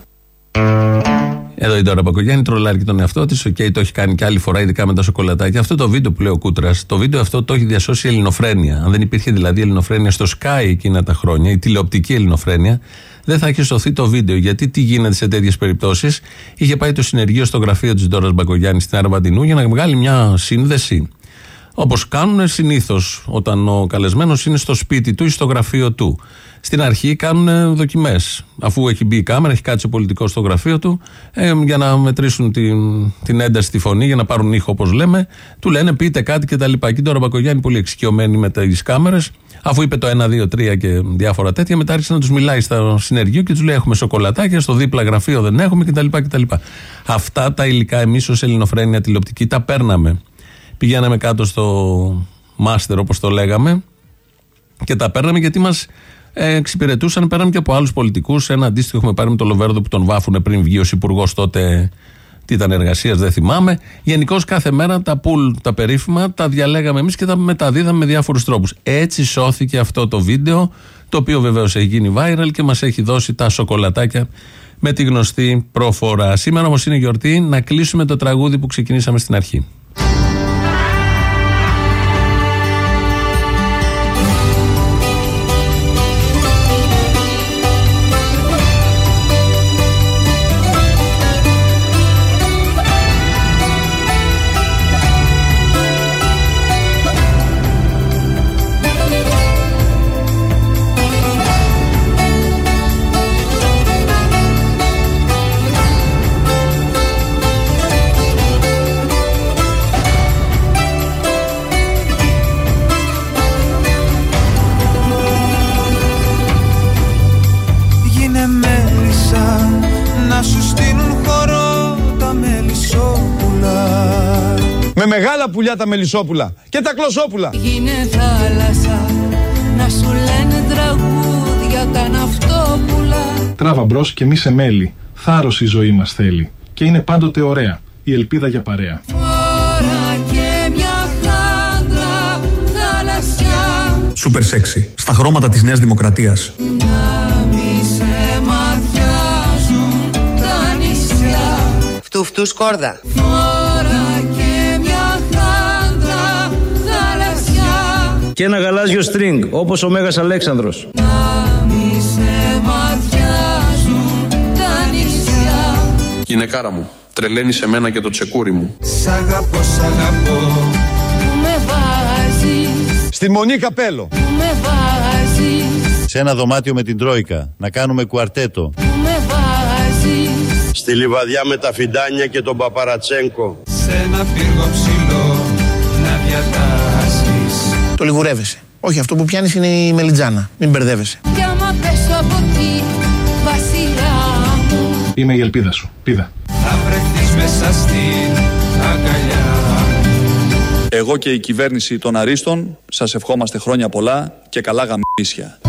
Εδώ η Ντόρα Μπακογιάννη τρολάρει και τον εαυτό της. OK, okay, το έχει κάνει και άλλη φορά, ειδικά με τα σοκολατάκια. Αυτό το βίντεο που λέει ο Κούτρας, το βίντεο αυτό το έχει διασώσει η Ελληνοφρένεια. Αν δεν υπήρχε δηλαδή η Ελληνοφρένεια στο ΣΚΑΪ εκείνα τα χρόνια, η τηλεοπτική Ελληνοφρένεια, δεν θα είχε σωθεί το βίντεο. Γιατί τι γίνεται σε τέτοιες περιπτώσεις; Είχε πάει το συνεργείο στο γραφείο της Ντόρας Μπακογιάννη στην Αρβαντινού για να βγάλει μια σύνδεση Όπως κάνουν συνήθως όταν ο καλεσμένος είναι στο σπίτι του ή στο γραφείο του. Στην αρχή κάνουν δοκιμές. Αφού έχει μπει η κάμερα, έχει κάτσει ο πολιτικός στο γραφείο του, ε, για να μετρήσουν την, την ένταση στη φωνή, για να πάρουν ήχο όπως λέμε, του λένε πείτε κάτι κτλ. Και τώρα ο Μπακογιάννη, πολύ εξοικειωμένη με τις κάμερες, αφού είπε το 1, 2, 3 και διάφορα τέτοια, μετά άρχισε να τους μιλάει στο συνεργείο και τους λέει: Έχουμε σοκολατάκια, στο δίπλα γραφείο δεν έχουμε κτλ. Αυτά τα υλικά εμείς ως Ελληνοφρένια τηλεοπτική τα παίρναμε. Πηγαίναμε κάτω στο μάστερ, όπως το λέγαμε, και τα παίρναμε γιατί μας ε, εξυπηρετούσαν. Παίρναμε και από άλλους πολιτικούς. Ένα αντίστοιχο έχουμε πάρει με τον Λοβέρδο που τον βάφουν πριν βγει ως υπουργός τότε. Τι ήταν εργασίας, δεν θυμάμαι. Γενικώς κάθε μέρα τα πουλ, τα περίφημα, τα διαλέγαμε εμείς και τα μεταδίδαμε με διάφορους τρόπους. Έτσι σώθηκε αυτό το βίντεο, το οποίο βεβαίως έχει γίνει viral και μας έχει δώσει τα σοκολατάκια με τη γνωστή προφορά. Σήμερα όμως είναι γιορτή να κλείσουμε το τραγούδι που ξεκινήσαμε στην αρχή. Μεγάλα πουλιά τα μελισσόπουλα και τα κλωσόπουλα. Γίνε θάλασσα να σου λένε τραγούδια τα ναυτόπουλα. Τράβα μπρος και μη σε μέλη. Θάρρος η ζωή μας θέλει. Και είναι πάντοτε ωραία. Η ελπίδα για παρέα. Φορά και μια χάντρα θαλασσιά. Σούπερ σεξι. Στα χρώματα της Νέας Δημοκρατίας. Να μη σε ματιάζουν τα νησιά. Φτου φτου σκόρδα. Και ένα γαλάζιο στρινγκ όπως ο Μέγας Αλέξανδρος. Να μη σε ματιάζουν τα νησιά. Και Γυναικάρα μου, τρελαίνει σε μένα και το τσεκούρι μου. Σ' αγαπώ, σ' αγαπώ Που με βάζεις Στη Μονή Καπέλο. Που με βάζεις Σε ένα δωμάτιο με την Τρόικα. Να κάνουμε κουαρτέτο. Που με βάζεις Στη λιβαδιά με τα φιντάνια και τον Παπαρατσέγκο. Σε ένα πύργο ψηλό Να διατάσεις Το λιγουρεύεσαι. Όχι, αυτό που πιάνεις είναι η μελιτζάνα. Μην μπερδεύεσαι. Κι άμα πέσω από τη βασιλιά μου Είμαι η ελπίδα σου. Πίδα. Θα βρεθείς μέσα στην αγκαλιά Εγώ και η κυβέρνηση των Αρίστων σας ευχόμαστε χρόνια πολλά και καλά γαμίσια.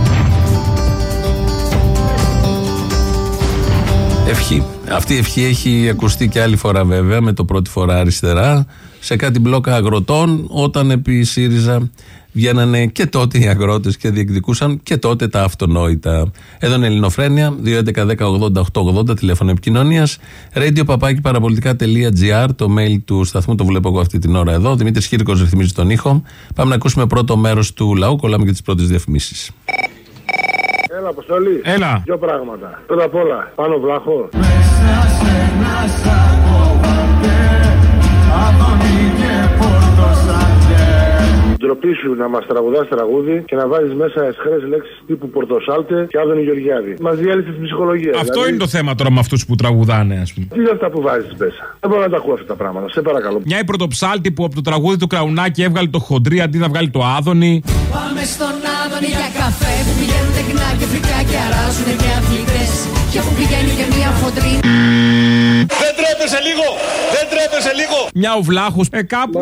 Ευχή. Αυτή η ευχή έχει ακουστεί και άλλη φορά βέβαια, με το πρώτη φορά αριστερά, σε κάτι μπλόκα αγροτών, όταν επί ΣΥΡΙΖΑ βγαίνανε και τότε οι αγρότες και διεκδικούσαν και τότε τα αυτονόητα. Εδώ είναι η Ελληνοφρένια, 2.11.10.80.880, τηλέφωνο επικοινωνίας, radio παπάκι παραπολιτικά.gr, το mail του σταθμού, το βλέπω εγώ αυτή την ώρα εδώ. Δημήτρης Χίρικο ρυθμίζει τον ήχο. Πάμε να ακούσουμε πρώτο μέρος του λαού, κολλάμε και τις πρώτες διαφημίσεις. Έλα, Αποστολή. Έλα. Δύο πράγματα. Πρώτα απ' όλα, πάνω βλάχο. Ντροπή σου να μας τραγουδάς τραγούδι και να βάζεις μέσα εσχρές λέξεις τύπου Πορτοσάλτε και Άδωνη Γεωργιάδη. Μας διέλυσε την ψυχολογίας. Αυτό δηλαδή, είναι το θέμα τώρα με αυτούς που τραγουδάνε, ας πούμε. Τι είναι αυτά που βάζεις μέσα; Δεν μπορώ να τα ακούω αυτά τα πράγματα. Σε παρακαλώ. Μια η πρωτοψάλτη που από το τραγούδι του Κραουνάκη έβγαλε το χοντρί αντί να βγάλει το άδωνη. Πάμε στον Άδωνη για καφέ Που πηγαίνουν τεκνά και φρικά και αράζουν και αθλητές Και που πηγαίνει και μια φωτρή Δεν τρέπεσαι λίγο! Δεν τρέπεσαι λίγο! Μια ο Βλάχος, ε, κάπου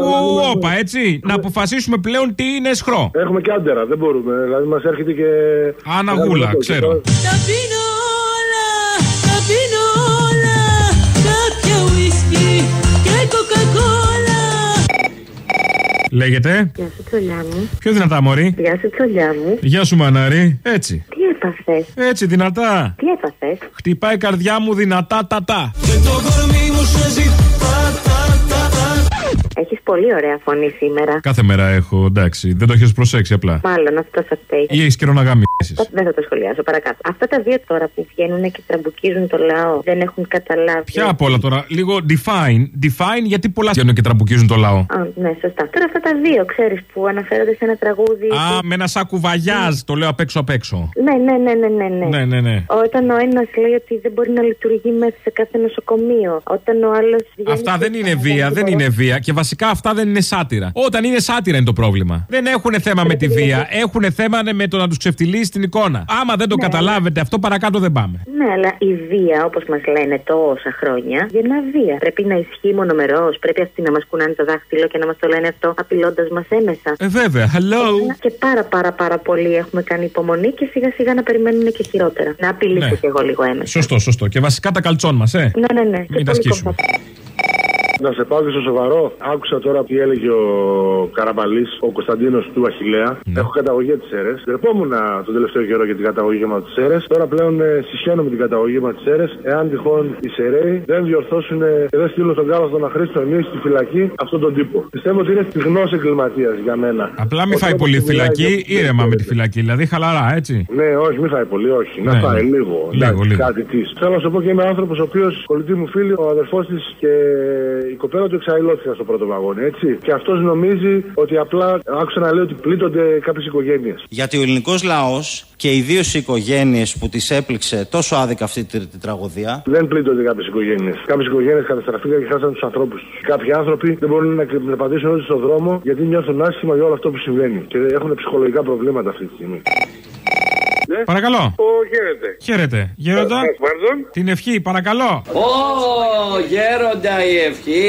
όπα, έτσι. Να αποφασίσουμε πλέον τι είναι σχρό. Έχουμε και άντερα, δεν μπορούμε. Δηλαδή μας έρχεται και. Αναγούλα, ξέρω. Τα πίνω όλα, τα πίνω όλα Κάποια ουίσκι και κοκακόλα Λέγεται. Γεια σου, τσολιά μου. Πιο δυνατά, Μωρή. Γεια σου, τσολιά μου. Γεια σου, Μανάρη. Έτσι. Τι έπαθες; Έτσι, δυνατά. Τι έπαθες; Χτυπάει η καρδιά μου δυνατά, τα τα. Και το κορμί μου σε ζητά τα τα τα Έχει que πολύ ωραία φωνή σήμερα. Κάθε μέρα έχω, εντάξει. Δεν το έχεις προσέξει απλά. Μάλλον αυτό σας φταίει. Ή έχεις καιρό να γαμίσεις. Δεν θα το σχολιάσω παρακάτω. Αυτά τα δύο τώρα που βγαίνουν και τραμπουκίζουν το λαό δεν έχουν καταλάβει. Ποια απ' όλα τώρα, λίγο define. Define γιατί πολλά βγαίνουν και τραμπουκίζουν το λαό. Α, ναι, σωστά. Τώρα αυτά τα δύο, ξέρεις, που αναφέρονται σε ένα τραγούδι. Α, με ένα σάκου βαγιάζ, το λέω απ' έξω απ' έξω. Ναι, ναι, ναι, ναι, ναι. ναι. Ναι, ναι, ναι. Όταν ο ένας λέει ότι δεν μπορεί να λειτουργεί μέσα σε κάθε νοσοκομείο. Όταν ο άλλος. Αυτά δεν είναι βία, δεν είναι βία. Και βασικά αυτά δεν είναι σάτυρα. Όταν είναι σάτυρα είναι το πρόβλημα. Δεν έχουν θέμα με τη βία. Έχουν θέμα με το να τους ξεφτυλίσει την εικόνα. Άμα δεν το καταλάβετε αυτό, παρακάτω δεν πάμε. Ναι, αλλά η βία, όπως μας λένε τόσα χρόνια, γεννά βία. Πρέπει να ισχύει μονομερός. Πρέπει αυτοί να μας κουνάνε το δάχτυλο και να μας το λένε αυτό, απειλώντας μας έμεσα. Ε, βέβαια. Hello. Και πάρα πάρα πάρα πολύ έχουμε κάνει υπομονή και σιγά σιγά να περιμένουν και χειρότερα. Να απειλήσω Ναι. κι εγώ λίγο έμεσα. Σωστό, σωστό. Και βασικά τα καλτσόν μας, ε. Ναι, ναι, ναι. Και Μην τα πολύ σκίσουμε. Να σε πάω και στο σοβαρό. Άκουσα τώρα τι έλεγε ο Καραμπαλής, ο Κωνσταντίνος του Αχηλέα. Έχω καταγωγή από τις αίρες. Δερπόμουν τον τελευταίο καιρό για την καταγωγή μου από τις αίρες. Τώρα πλέον ε, συσχαίνω με την καταγωγή μου από τις αίρες. Εάν τυχόν οι Σεραίοι δεν διορθώσουν ε, και δεν στείλουν στον κάλαθο να χρήσει εμείς στη φυλακή αυτόν τον τύπο. Πιστεύω ότι είναι στιγνός εγκληματίας για μένα. Απλά μην Ο φάει τρόπος πολύ που μιλάει φυλακή, και- ήρεμα με τη φυλακή. Δηλαδή χαλαρά, έτσι. Ναι, όχι, μην φάει πολύ, όχι. Να Ναι, φάει ναι. λίγο. Λίγο, εντάξει, λίγο. Κάτι της. Θέλω να σου πω και είμαι άνθρωπος ο οποίος, κολλητή μου φίλη, ο αδερφός της και η κοπέλα του εξαϊλώθηκαν στο πρώτο βαγόνι, έτσι. Και αυτός νομίζει ότι απλά άκουσα να λέει ότι πλήττονται κάποιες οικογένειες. Γιατί ο ελληνικός λαός και ιδίω οι οικογένειες που τις έπληξε τόσο άδικα αυτή τη, τη τραγωδία. Δεν πλήττονται κάποιες οικογένειες. Κάποιες οικογένειες καταστραφήκαν και χάσαν τους ανθρώπους τους. Κάποιοι άνθρωποι δεν μπορούν να, να πατήσουν όλοι στον δρόμο γιατί νιώθουν άσχημα για όλο αυτό που συμβαίνει. Και έχουν ψυχολογικά προβλήματα αυτή τη στιγμή. Παρακαλώ. Ω, χαίρετε. Χαίρετε. Γέροντα. Pardon? Την ευχή, παρακαλώ. Ω, γέροντα η ευχή.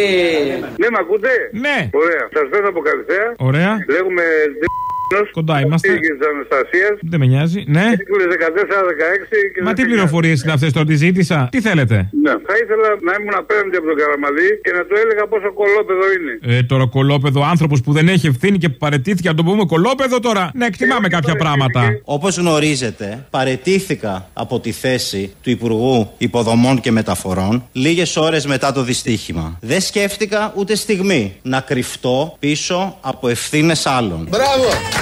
Ναι, με ακούτε; Ναι. Ωραία. Σας παίρνω από Καλυθέα. Ωραία. Λέγουμε Κοντά είμαστε. τη Αναστασίας. Δεν με νοιάζει. Ναι. 14-16 και Μα τι πληροφορίες είναι αυτές τώρα, τις ζήτησα. Τι θέλετε; Ναι. Θα ήθελα να ήμουν απέναντι από τον Καραμαλή και να του έλεγα πόσο κολόπεδο είναι. Ε, τώρα κολόπεδο, άνθρωπος που δεν έχει ευθύνη και που παρετήθηκε, να το πούμε κολόπεδο τώρα. Να εκτιμάμε κάποια πράγματα. Όπως γνωρίζετε, παρετήθηκα από τη θέση του Υπουργού Υποδομών και Μεταφορών λίγες ώρες μετά το δυστύχημα. Δεν σκέφτηκα ούτε στιγμή να κρυφτώ πίσω από ευθύνες άλλων. Μπράβο!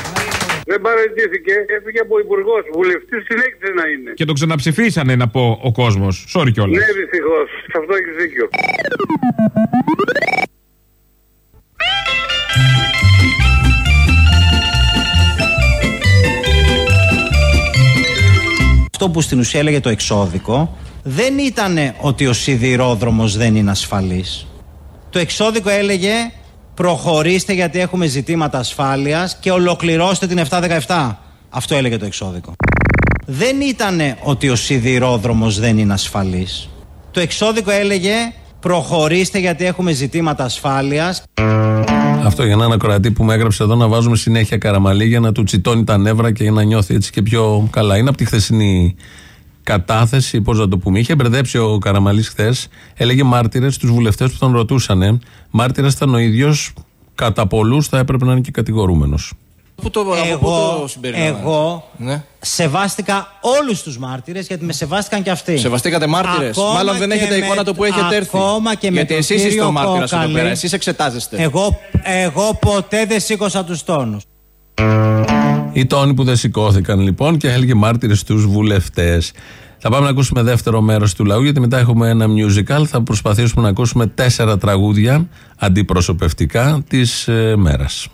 Δεν παραιτήθηκε, έφυγε από υπουργός. Βουλευτής συνέχισε να είναι. Και το ξαναψηφίσανε να πω ο κόσμος. Sorry κιόλας. Ναι, δυστυχώς. Σε αυτό έχεις δίκιο. Αυτό που στην ουσία έλεγε το εξώδικο δεν ήταν ότι ο σιδηρόδρομος δεν είναι ασφαλής. Το εξώδικο έλεγε προχωρήστε γιατί έχουμε ζητήματα ασφάλειας και ολοκληρώστε την 717. Αυτό έλεγε το εξώδικο. Δεν ήταν ότι ο σιδηρόδρομος δεν είναι ασφαλής. Το εξώδικο έλεγε προχωρήστε γιατί έχουμε ζητήματα ασφάλειας. Αυτό για έναν ακροατή που με έγραψε εδώ να βάζουμε συνέχεια καραμαλή για να του τσιτώνει τα νεύρα και για να νιώθει έτσι και πιο καλά. Είναι από τη χθεσινή κατάθεση, πώς να το πούμε. Είχε μπερδέψει ο Καραμαλής χθες, έλεγε μάρτυρες στου βουλευτές που τον ρωτούσαν. Μάρτυρα ήταν ο ίδιος, κατά πολλούς θα έπρεπε να είναι και κατηγορούμενος. Πού το, εγώ, το εγώ ναι. σεβάστηκα όλους τους μάρτυρες γιατί με σεβάστηκαν και αυτοί. Σεβαστήκατε μάρτυρες. Μάλλον δεν έχετε εικόνα το που έχετε έρθει. Ακόμα και γιατί με εσείς είστε ο μάρτυρας εδώ πέρα. Εσείς εξετάζεστε. Εγώ, εγώ ποτέ δεν σήκωσα τους τόνους. Οι τόνοι που δεν σηκώθηκαν λοιπόν και έλεγε μάρτυρες στους βουλευτές. Θα πάμε να ακούσουμε δεύτερο μέρος του λαού, γιατί μετά έχουμε ένα musical. Θα προσπαθήσουμε να ακούσουμε τέσσερα τραγούδια αντιπροσωπευτικά της ε, μέρας.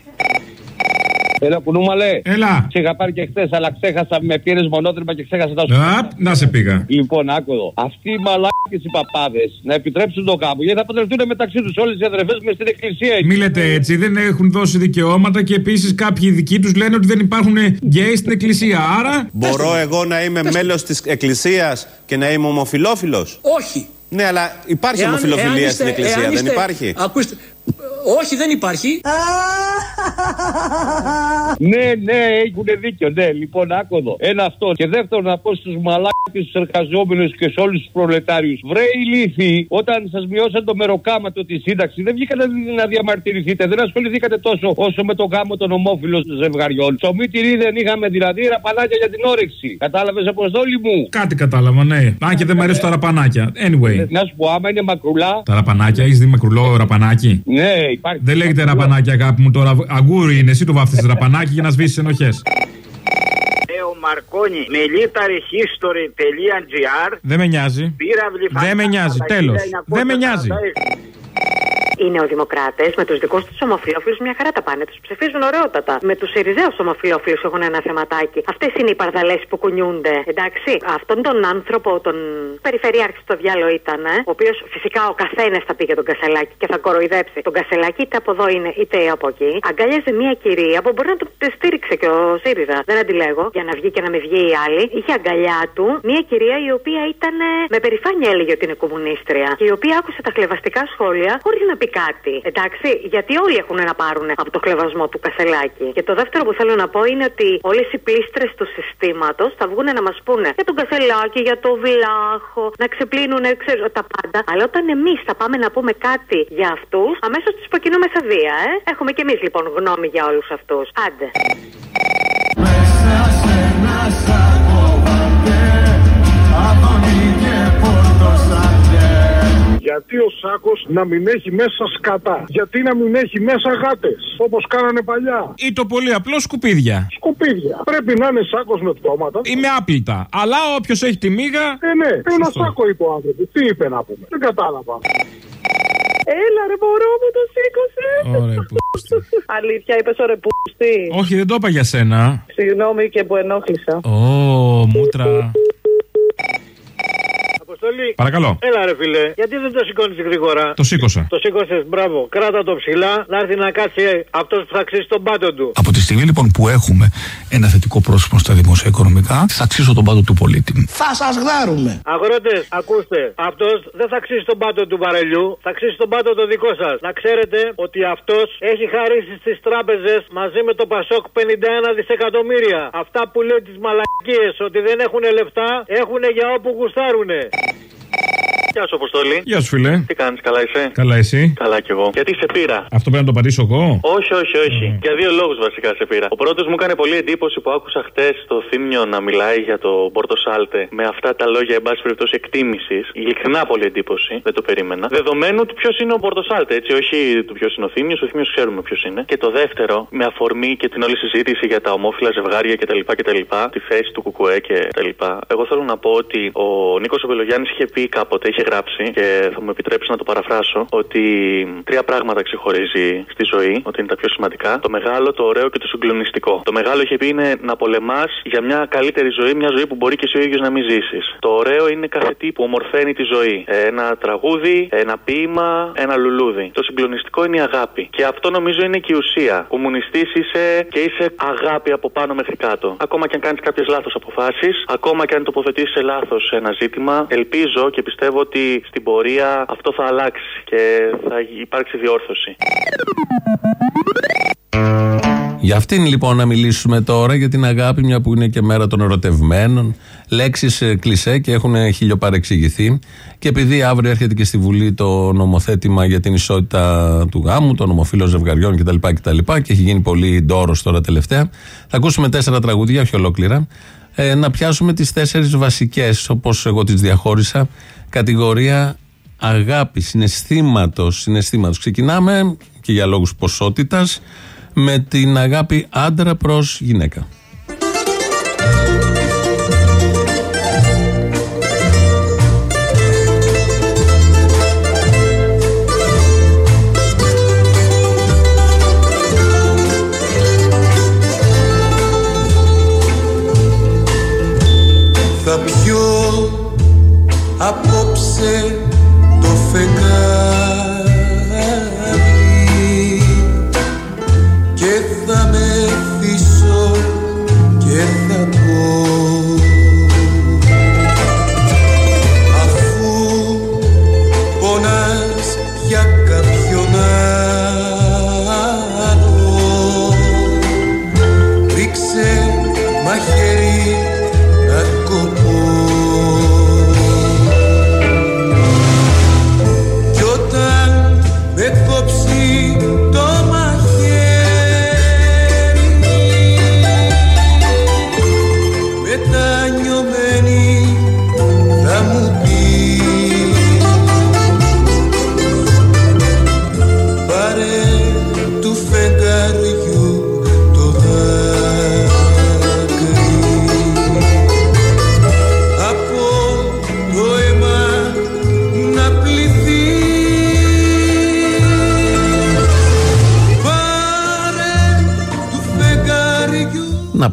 Έλα, κουνούμαλε. Έλα. Σε είχα πάρει και χθες, αλλά ξέχασα, με πήρες μονότριμα και ξέχασα τα σου. να σε πήγα. Λοιπόν, άκουδο. Αυτοί οι μαλάκες οι παπάδες να επιτρέψουν το κάπου γιατί θα παντρευτούν μεταξύ τους όλες οι αδερφές με στην εκκλησία. Μη λέτε έτσι, δεν έχουν δώσει δικαιώματα και επίσης κάποιοι δικοί τους λένε ότι δεν υπάρχουν γκέι στην εκκλησία. Άρα. Μπορώ εγώ να είμαι μέλος της εκκλησίας και να είμαι ομοφιλόφιλος; Όχι. Ναι, αλλά υπάρχει ομοφιλοφιλία στην εκκλησία, δεν υπάρχει; Ακούστε, όχι, δεν υπάρχει. Ναι, ναι, έχουν δίκιο. Ναι, λοιπόν, άκοδο. Ένα αυτό. Και δεύτερον, να πω στους μαλάκες, του εργαζόμενους και σε όλους τους προλετάριους. Βρε ηλίθιοι, όταν σας μειώσαν το μεροκάματο της σύνταξης, δεν βγήκατε να διαμαρτυρηθείτε. Δεν ασχοληθήκατε τόσο όσο με το γάμο των ομόφυλων ζευγαριών. Στο μύτηρι δεν είχαμε δηλαδή ραπανάκια για την όρεξη. Κατάλαβες αποστόλη μου; Κάτι κατάλαβα, ναι. Αν και δεν μου αρέσουν τα ραπανάκια. Anyway. Να σου πω, άμα είναι μακρουλά. Τα ραπανάκια, έχεις δει μακρουλό ραπανάκι; Ναι, υπάρχει. Δεν λέγεται ραπανάκι, αγάπη μου τώρα. Αγκούρι είναι, εσύ το βάφτισε ραπανάκι για να σβήσεις ενοχές. Μαρκόνι, militarihistory.gr Δεν με νοιάζει. Δεν με νοιάζει, τέλος. Δεν με νοιάζει. Οι νεοδημοκράτε με τους δικούς τους ομοφυλόφιλους μια χαρά τα πάνε. Τους ψηφίζουν ωραιότατα. Με τους Σιριζέους ομοφυλόφιλους έχουν ένα θεματάκι. Αυτές είναι οι παρδαλές που κουνιούνται. Εντάξει. Αυτόν τον άνθρωπο, τον περιφερειάρχη στο διάλογο ήταν, ο οποίος φυσικά ο καθένας θα πήγε τον Κασελάκη και θα κοροϊδέψει. Τον Κασελάκη είτε από εδώ είναι είτε από εκεί. Αγκάλιαζε μια κυρία που μπορεί να το στήριξε και ο ΣΥΡΙΖΑ. Δεν αντιλέγω για να βγει και να μην βγει η άλλη. Είχε αγκαλιά του μια κυρία η οποία ήταν με περηφάνεια έλεγε ότι είναι κομμουνίστρια. Και η οποία άκουσε τα χλεβαστικά σχόλια χωρίς να πει κάτι. Εντάξει, γιατί όλοι έχουν να πάρουν από το κλεβασμό του Κασελάκη. Και το δεύτερο που θέλω να πω είναι ότι όλες οι πλήστρες του συστήματος θα βγουν να μας πούνε για τον Κασελάκη, για το Βιλάχο, να ξεπλύνουν, ξέρω τα πάντα. Αλλά όταν εμείς θα πάμε να πούμε κάτι για αυτούς, αμέσως τους υποκινούμε σε βία, ε. Έχουμε κι εμείς λοιπόν γνώμη για όλους αυτούς. Άντε. Γιατί ο Σάκος να μην έχει μέσα σκατά; Γιατί να μην έχει μέσα γάτες. Όπως κάνανε παλιά; Ή το πολύ απλό σκουπίδια. Σκουπίδια. Πρέπει να είναι Σάκος με πτώματα. Ή με άπλυτα. Αλλά όποιος έχει τη μίγα. Ε, ναι. Ένα Σάκο είπε ο άνθρωπος. Τι είπε να πούμε. Δεν κατάλαβα. Έλα ρε μπορώ μου το σήκωσε Ωραία Αλήθεια είπες ωραία πούστη Όχι δεν το είπα για σένα Συγγνώμη και που ενόχλησα Ω μούτρα Αποστολή. Παρακαλώ. Έλα, ρε φιλέ. Γιατί δεν το σηκώνεις γρήγορα; Το σήκωσα. Το σήκωσες, μπράβο. Κράτα το ψηλά να έρθει να κάτσει αυτός που θα αξίσει τον πάτο του. Από τη στιγμή λοιπόν που έχουμε ένα θετικό πρόσωπο στα δημόσια οικονομικά, θα αξίσω τον πάτο του πολίτη. Θα σας γδάρουμε. Αγρότες, ακούστε. Αυτός δεν θα αξίσει τον πάτο του βαρελιού, θα αξίσει τον πάτο το δικό σας. Να ξέρετε ότι αυτός έχει χαρίσει στις τράπεζες μαζί με το Πασόκ 51 δισεκατομμύρια. Αυτά που λέει τις μαλακίες ότι δεν έχουν λεφτά έχουν για όπου γουστάρουνε. Γεια σου, Αποστολή. Γεια σου, φίλε. Τι κάνεις, καλά είσαι; Καλά, εσύ; Καλά κι εγώ. Γιατί σε πήρα; Αυτό πρέπει να το πατήσω εγώ; Όχι, όχι, όχι. Για δύο λόγους βασικά σε πήρα. Ο πρώτος μου έκανε πολύ εντύπωση που άκουσα χτες το Θήμιο να μιλάει για το Πόρτο Σάλτε με αυτά τα λόγια, εν πάση περιπτώσει, εκτίμησης. Ειλικρινά πολύ εντύπωση. Δεν το περίμενα. Δεδομένου του ποιος είναι ο Πόρτο Σάλτε, έτσι. Όχι του ποιος είναι ο Θήμιο. Ο Θήμιο ξέρουμε ποιος είναι. Και το δεύτερο, με αφορμή και την όλη συζήτηση για τα ομόφυλα ζευγάρια κτλ. κτλ τη θέση του Κουκουέ κτλ. Εγώ θέλω να πω ότι ο Νίκος Ομπελογιάννη είχε πει κάποτε, είχε γράψει και θα μου επιτρέψεις να το παραφράσω, ότι τρία πράγματα ξεχωρίζει στη ζωή, ότι είναι τα πιο σημαντικά. Το μεγάλο, το ωραίο και το συγκλονιστικό. Το μεγάλο είχε πει είναι να πολεμάς για μια καλύτερη ζωή, μια ζωή που μπορεί και εσύ ο ίδιος να μην ζήσεις. Το ωραίο είναι κάθε τι που ομορφαίνει τη ζωή. Ένα τραγούδι, ένα ποίημα, ένα λουλούδι. Το συγκλονιστικό είναι η αγάπη. Και αυτό νομίζω είναι και η ουσία. Κομμουνιστής είσαι και είσαι αγάπη από πάνω μέχρι κάτω. Ακόμα και αν κάνεις κάποιες λάθος αποφάσεις, ακόμα και αν τοποθετήσεις σε λάθος ένα ζήτημα, ελπίζω και πιστεύω ότι στην πορεία αυτό θα αλλάξει και θα υπάρξει διόρθωση. Για αυτήν λοιπόν να μιλήσουμε τώρα για την αγάπη, μια που είναι και μέρα των ερωτευμένων. Λέξεις κλισέ και έχουν χιλιοπαρεξηγηθεί. Και επειδή αύριο έρχεται και στη Βουλή το νομοθέτημα για την ισότητα του γάμου, των ομοφύλων ζευγαριών κτλ. κτλ και έχει γίνει πολύ ντόρος τώρα τελευταία, θα ακούσουμε τέσσερα τραγουδία, όχι ολόκληρα. Ε, να πιάσουμε τις τέσσερις βασικές, όπως εγώ τις διαχώρισα, κατηγορία αγάπη, συναισθήματος. Συναισθήματος. Ξεκινάμε και για λόγους ποσότητας με την αγάπη άντρα προς γυναίκα. Θα πιω απόψε το φεγγάρι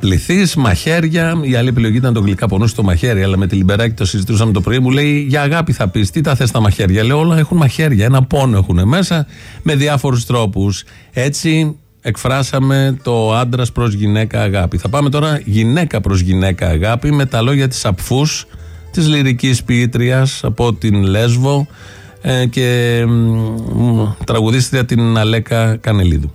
πληθεί, μαχαίρια. Η άλλη επιλογή ήταν το γλυκά πονού στο μαχαίρι, αλλά με τη λιμπεράκι το συζητούσαμε το πρωί. Μου λέει για αγάπη θα πεις, τι τα θες τα μαχαίρια; Λέω όλα έχουν μαχαίρια, ένα πόνο έχουν μέσα με διάφορους τρόπους. Έτσι εκφράσαμε το άντρας προς γυναίκα αγάπη. Θα πάμε τώρα γυναίκα προς γυναίκα αγάπη με τα λόγια της Απφούς, της λυρικής ποιήτριας από την Λέσβο ε, και μ, τραγουδίστρια την Αλέκα Κανελίδου.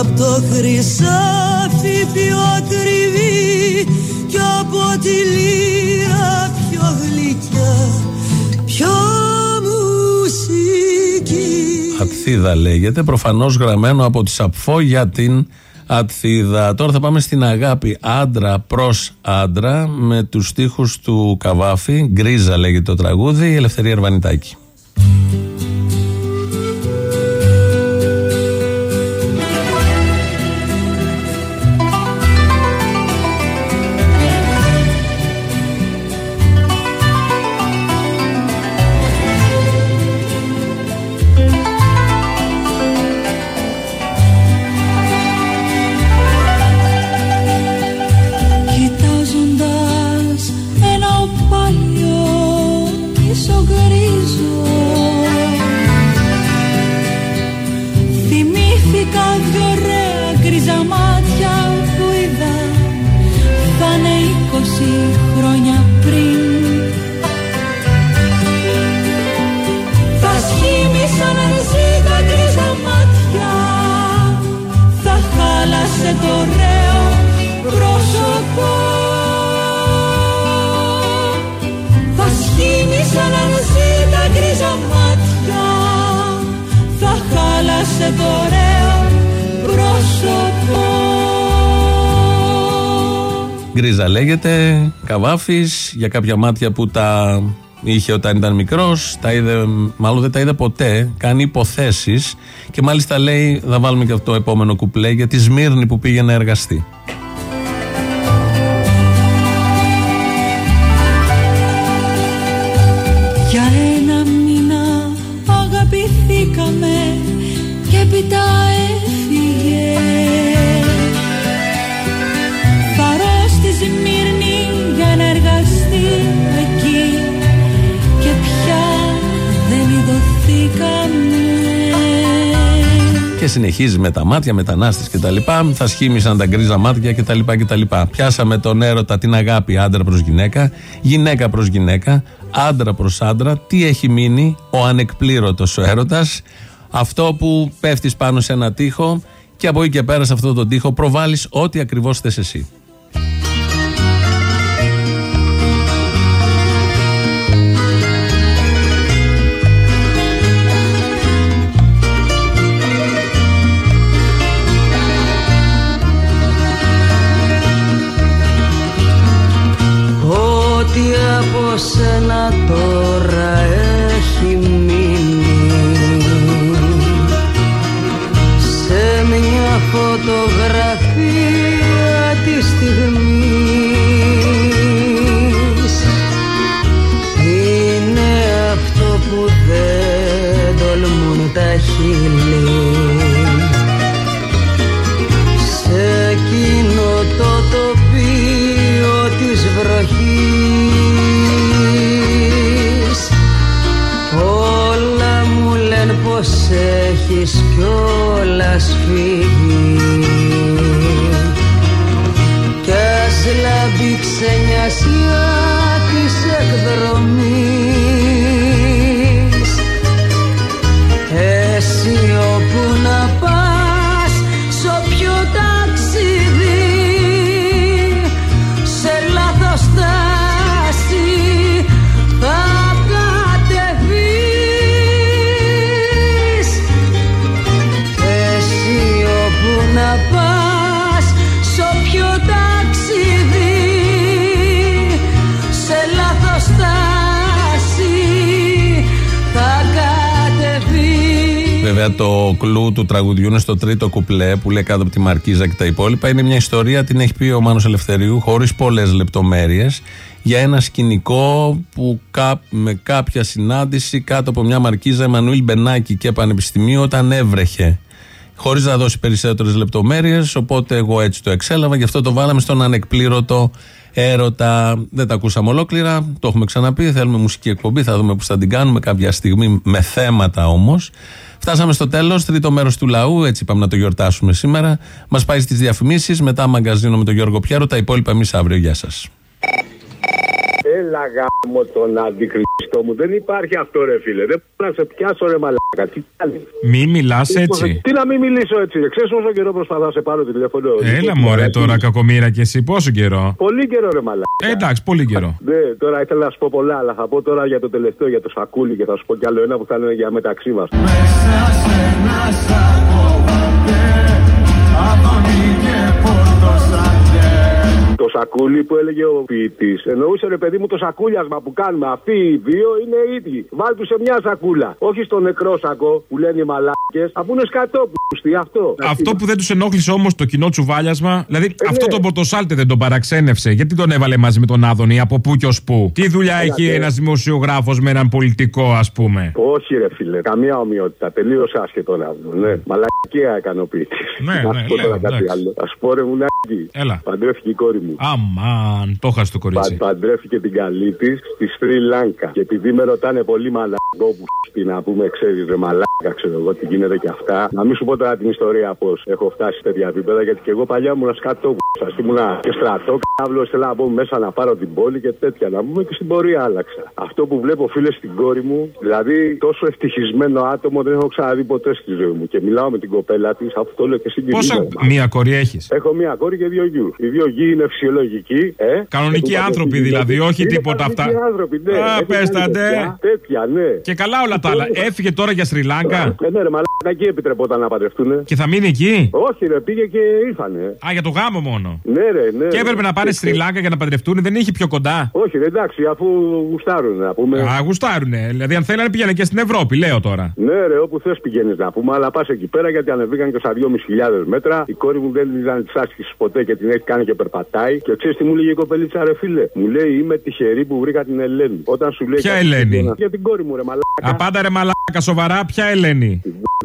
Απ' το χρυσάφι πιο ακριβή Κι από τη λύρα πιο γλυκιά Πιο μουσική Ατθίδα λέγεται, προφανώς γραμμένο από τη Σαπφό για την Ατθίδα. Τώρα θα πάμε στην αγάπη άντρα προς άντρα με τους στίχους του Καβάφη. Γκρίζα λέγεται το τραγούδι, η Ελευθερία Ερβανιτάκη. Χάλασε το ωραίο πρόσωπο Γκρίζα λέγεται, Καβάφης, για κάποια μάτια που τα είχε όταν ήταν μικρός, τα είδε, μάλλον δεν τα είδε ποτέ, κάνει υποθέσεις και μάλιστα λέει, θα βάλουμε και αυτό το επόμενο κουπλέ για τη Σμύρνη που πήγε να εργαστεί. Συνεχίζει με τα μάτια, μετανάστες κτλ. Θα σχήμισαν τα γκρίζα μάτια κτλ. κτλ. Πιάσαμε τον έρωτα, την αγάπη άντρα προς γυναίκα, γυναίκα προς γυναίκα, άντρα προς άντρα. Τι έχει μείνει, ο ανεκπλήρωτος ο έρωτας. Αυτό που πέφτεις πάνω σε ένα τοίχο και από εκεί και πέρα σε αυτό τον τοίχο προβάλλεις ό,τι ακριβώς θες εσύ. Από σένα τώρα έχει μείνει. Σε μια φωτογραφία το κλου του τραγουδιού είναι στο τρίτο κουπλέ που λέει κάτω από τη Μαρκίζα και τα υπόλοιπα. Είναι μια ιστορία, την έχει πει ο Μάνος Ελευθερίου, χωρίς πολλές λεπτομέρειες, για ένα σκηνικό που κά- με κάποια συνάντηση κάτω από μια Μαρκίζα Εμμανουήλ Μπενάκη και Πανεπιστημίου όταν έβρεχε. Χωρίς να δώσει περισσότερες λεπτομέρειες, οπότε εγώ έτσι το εξέλαβα, γι' αυτό το βάλαμε στον ανεκπλήρωτο έρωτα. Δεν τα ακούσαμε ολόκληρα, το έχουμε ξαναπεί. Θέλουμε μουσική εκπομπή, θα δούμε πώς θα την κάνουμε κάποια στιγμή, με θέματα όμως. Φτάσαμε στο τέλος, τρίτο μέρος του λαού, έτσι είπαμε να το γιορτάσουμε σήμερα. Μας πάει στις διαφημίσεις, μετά μαγκαζίνο με τον Γιώργο Πιέρο, τα υπόλοιπα εμείς αύριο. Γεια σας. Έλα γάμο τον αντικριστό μου. Δεν υπάρχει αυτό ρε φίλε. Δεν μπορώ να σε πιάσω ρε μαλάκα. Τι κάνεις; Μη μιλάς έτσι. Τι να μην μιλήσω έτσι. Ξέρεις όσο καιρό προσπαθώ να σε πάρω τηλέφωνο; Έλα μωρέ τώρα κακομήρα και εσύ πόσο καιρό; Πολύ καιρό ρε μαλάκα. Ε, εντάξει, πολύ καιρό. Ναι, τώρα ήθελα να σου πω πολλά, αλλά θα πω τώρα για το τελευταίο, για το σακούλι και θα σου πω κι άλλο ένα που θα είναι για μεταξύ μας. Το σακούλι που έλεγε ο ποιητής. Εννοούσε ρε παιδί μου το σακούλιασμα που κάνουμε. Αυτοί οι δύο είναι οι ίδιοι. Βάλ τους σε μια σακούλα. Όχι στο νεκρό σακό που λένε οι μαλάκες. Αφού είναι σκατό που αυτό. Αυτό που δεν τους ενόχλησε όμως το κοινό τσουβάλιασμα, δηλαδή αυτό ναι. τον Πορτοσάλτε δεν τον παραξένευσε. Γιατί τον έβαλε μαζί με τον Άδωνη, από πού και ως πού; Τι δουλειά έχει ένας δημοσιογράφος με έναν πολιτικό, ας πούμε; Όχι, ρε φίλε, καμία ομοιότητα. Τελείω άσχετο να δούμε. Ναι. Μαλακία έκανε ο ποιητή. Ναι, Να ναι, σου πω τώρα λέω, κάτι εντάξει. άλλο. Α πω ρε μουνάκι. Έλα. Παντρεύτηκε η κόρη μου. Αμάν, το είχα στο κορίτσι. Πα- Παντρεύτηκε την καλή της στη Σρι Λάνκα. Και επειδή με ρωτάνε πολύ μαλακό που τι να πούμε, ξέρεις ρε μαλάκα, ξέρω εγώ τι γίνεται και αυτά. Να μην σου πω τώρα την ιστορία πώς έχω φτάσει σε τέτοια επίπεδα, γιατί και εγώ παλιά ήμουν σκατό που σα ήμουνα και στρατό. Κάβλο ήθελα να μπω μέσα να πάρω την πόλη και τέτοια. Να πούμε και στην πορεία άλλαξα. Αυτό που βλέπω φίλε στην κόρη μου, δηλαδή τόσο ευτυχισμένο άτομο δεν έχω ξαναδεί ποτέ στη ζωή μου. Και μιλάω με την κοπέλα της, αφού το λέω και στην Πόσα μία κορή έχεις; Έχω μία κόρη και δύο γιου. Οι δύο γιοι είναι φυσιολογικοί. Ε, Κανονικοί Και του άνθρωποι παντρευτεί, δηλαδή, όχι είναι τίποτα αυτά. κανονικοί άνθρωποι, ναι. Α, Έχει πες τα, κάνει ντε. τέτοια, Τέτοια, ναι. Και καλά όλα τα άλλα. Έφυγε τώρα για Σρι Λάγκα Ε, ναι, ρε, μαλάκα εκεί επιτρεπόταν να παντρευτούν. και θα μείνει εκεί; Όχι, ρε, πήγε και ήρθανε. Α, για το γάμο μόνο. Ναι, ρε, ναι. Και έπρεπε να πάνε στη Σρι Λάγκα για να παντρευτούν, δεν είχε πιο κοντά. Όχι, ρε, εντάξει, αφού γουστάρουν, να πούμε. Α, γουστάρουνε. Δηλαδή, αν θέλανε πήγαινε και στην Ευρώπη, λέω τώρα. Ναι, ρε, όπου θες πηγαίνεις να πούμε, αλλά πας εκεί πέρα γιατί ανεβήκαν και στα 2.500 μέτρα. Η κόρη μου δεν ήταν της άσκησης ποτέ και την έχει κάνει και περπατάει. Και ξέρεις τι μου λέγει η κοπελίτσα, ρε φίλε; Μου λέει είμαι τυχερή που βρήκα την Ελένη. Όταν σου λέει. Ποια κάτι Ελένη; τέτοιο, Για την κόρη μου, ρε, μαλάκα. Απάντα ρε μαλάκα, σοβαρά, ποια Ελένη;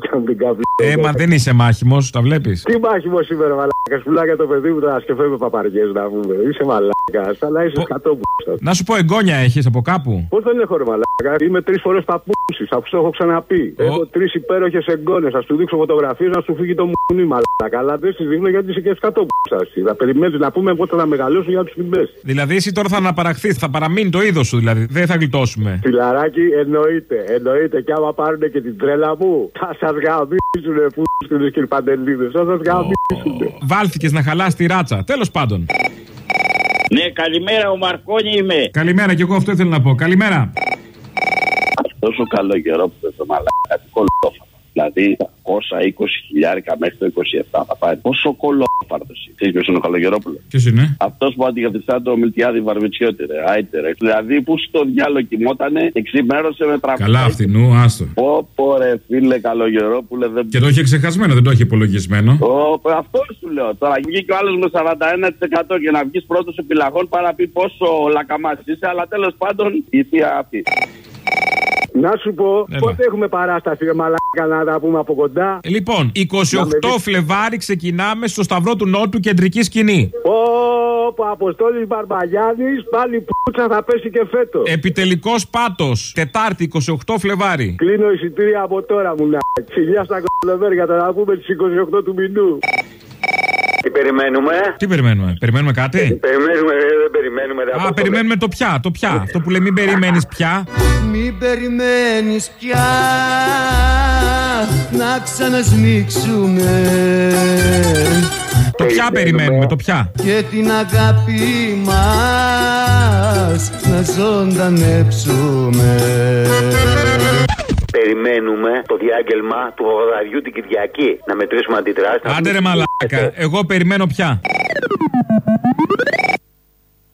Κάνω την καβλή. Ε, μα δεν είσαι μάχημος, τα βλέπεις. Τι μάχημος σήμερα, μαλάκας. Σπουλάκια το παιδί μου τώρα σκεφτόμαι παπαριές να πούμε. Είσαι μαλάκας, αλλά είσαι σκατόμπουστος. Να σου πω, εγγόνια έχεις από κάπου; Πώς δεν έχω ρε μαλάκα. Είμαι τρεις φορές παππούσης, αφού το έχω ξαναπεί. Έχω τρεις υπέροχες εγγόνες. Α του δείξω φωτογραφίες να σου φύγει το μουνί μαλάκα. Αλλά δεν στη δείχνω γιατί είσαι και σκατόμπουστο. Θα περιμένεις να πούμε πότε θα μεγαλώσω για να τους την πες. Δηλαδή, εσύ τώρα θα αναπαραχθείς, θα παραμείνει το είδος σου, δηλαδή. Δεν θα γλιτώσουμε. Φιλαράκι, εννοείται. Εννοείται. Και άμα πάρουν και την τρέλα μου, θα σας γαμίσουνε πούσκουνε και παντελίδες. Θα σας γαμίσουνε. Βάλθηκες να χαλάς τη ράτσα. Τέλος πάντων. Ναι, καλημέρα, ο Μαρκόνι είμαι. Καλημέρα, και εγώ αυτό ήθελα να πω. Καλημέρα. Τόσο καλό καιρό που δεν το μαλάκα, τι κολόφαρτο. Δηλαδή, 220 χιλιάρικα μέχρι το 27 θα πάρει. Πόσο κολόφαρτος είναι. Ξέρεις ποιος είναι ο Καλογερόπουλος; Ποιος είναι; Αυτός που αντικαθιστά το Μιλτιάδη Βαρβιτσιώτη, ρε. Άιτε, ρε. Δηλαδή, που στο διάλογο κοιμότανε, εξημέρωσε με τραγούδια. Καλά αυτινού, άστο. Πω, πω, ρε, φίλε Καλογερόπουλε, δεν Και το είχε ξεχασμένο, δεν το είχε υπολογισμένο. Ω, αυτό σου λέω. Τώρα βγήκε ο άλλος με 41% και να βγεις πρώτος επιλαγών παρά πει πόσο λακαμάς είσαι, αλλά τέλος πάντων η θεία αυτή. Να σου πω, Έλα. πότε έχουμε παράσταση, ρε μαλάκα, να τα πούμε από κοντά; Λοιπόν, 28 Φλεβάρι ξεκινάμε στο Σταυρό του Νότου κεντρική σκηνή. Πω, πω, Αποστόλης Μπαρμπαγιάννης, πάλι πουτσα θα πέσει και φέτος. Επιτελικός πάτος, Τετάρτη 28 Φλεβάρι. Κλείνω εισιτήρια από τώρα μου να. Φιλιά στα κολοβέρια, θα τα πούμε στις 28 του μηνού. Τι περιμένουμε; Τι περιμένουμε, περιμένουμε κάτι; Περιμένουμε, ε, δεν περιμένουμε. δεν Α, αποστολέ. περιμένουμε το πια, το πια. Αυτό που λέει μην περιμένεις πια. Μην περιμένεις πια να ξανασμίξουμε Το πια περιμένουμε, το πια. και την αγάπη μας να ζωντανέψουμε Περιμένουμε το διάγγελμα του Παπαδαριού την Κυριακή. Να μετρήσουμε αντιδράσεις. Άντε ρε μαλάκα, εγώ περιμένω πια.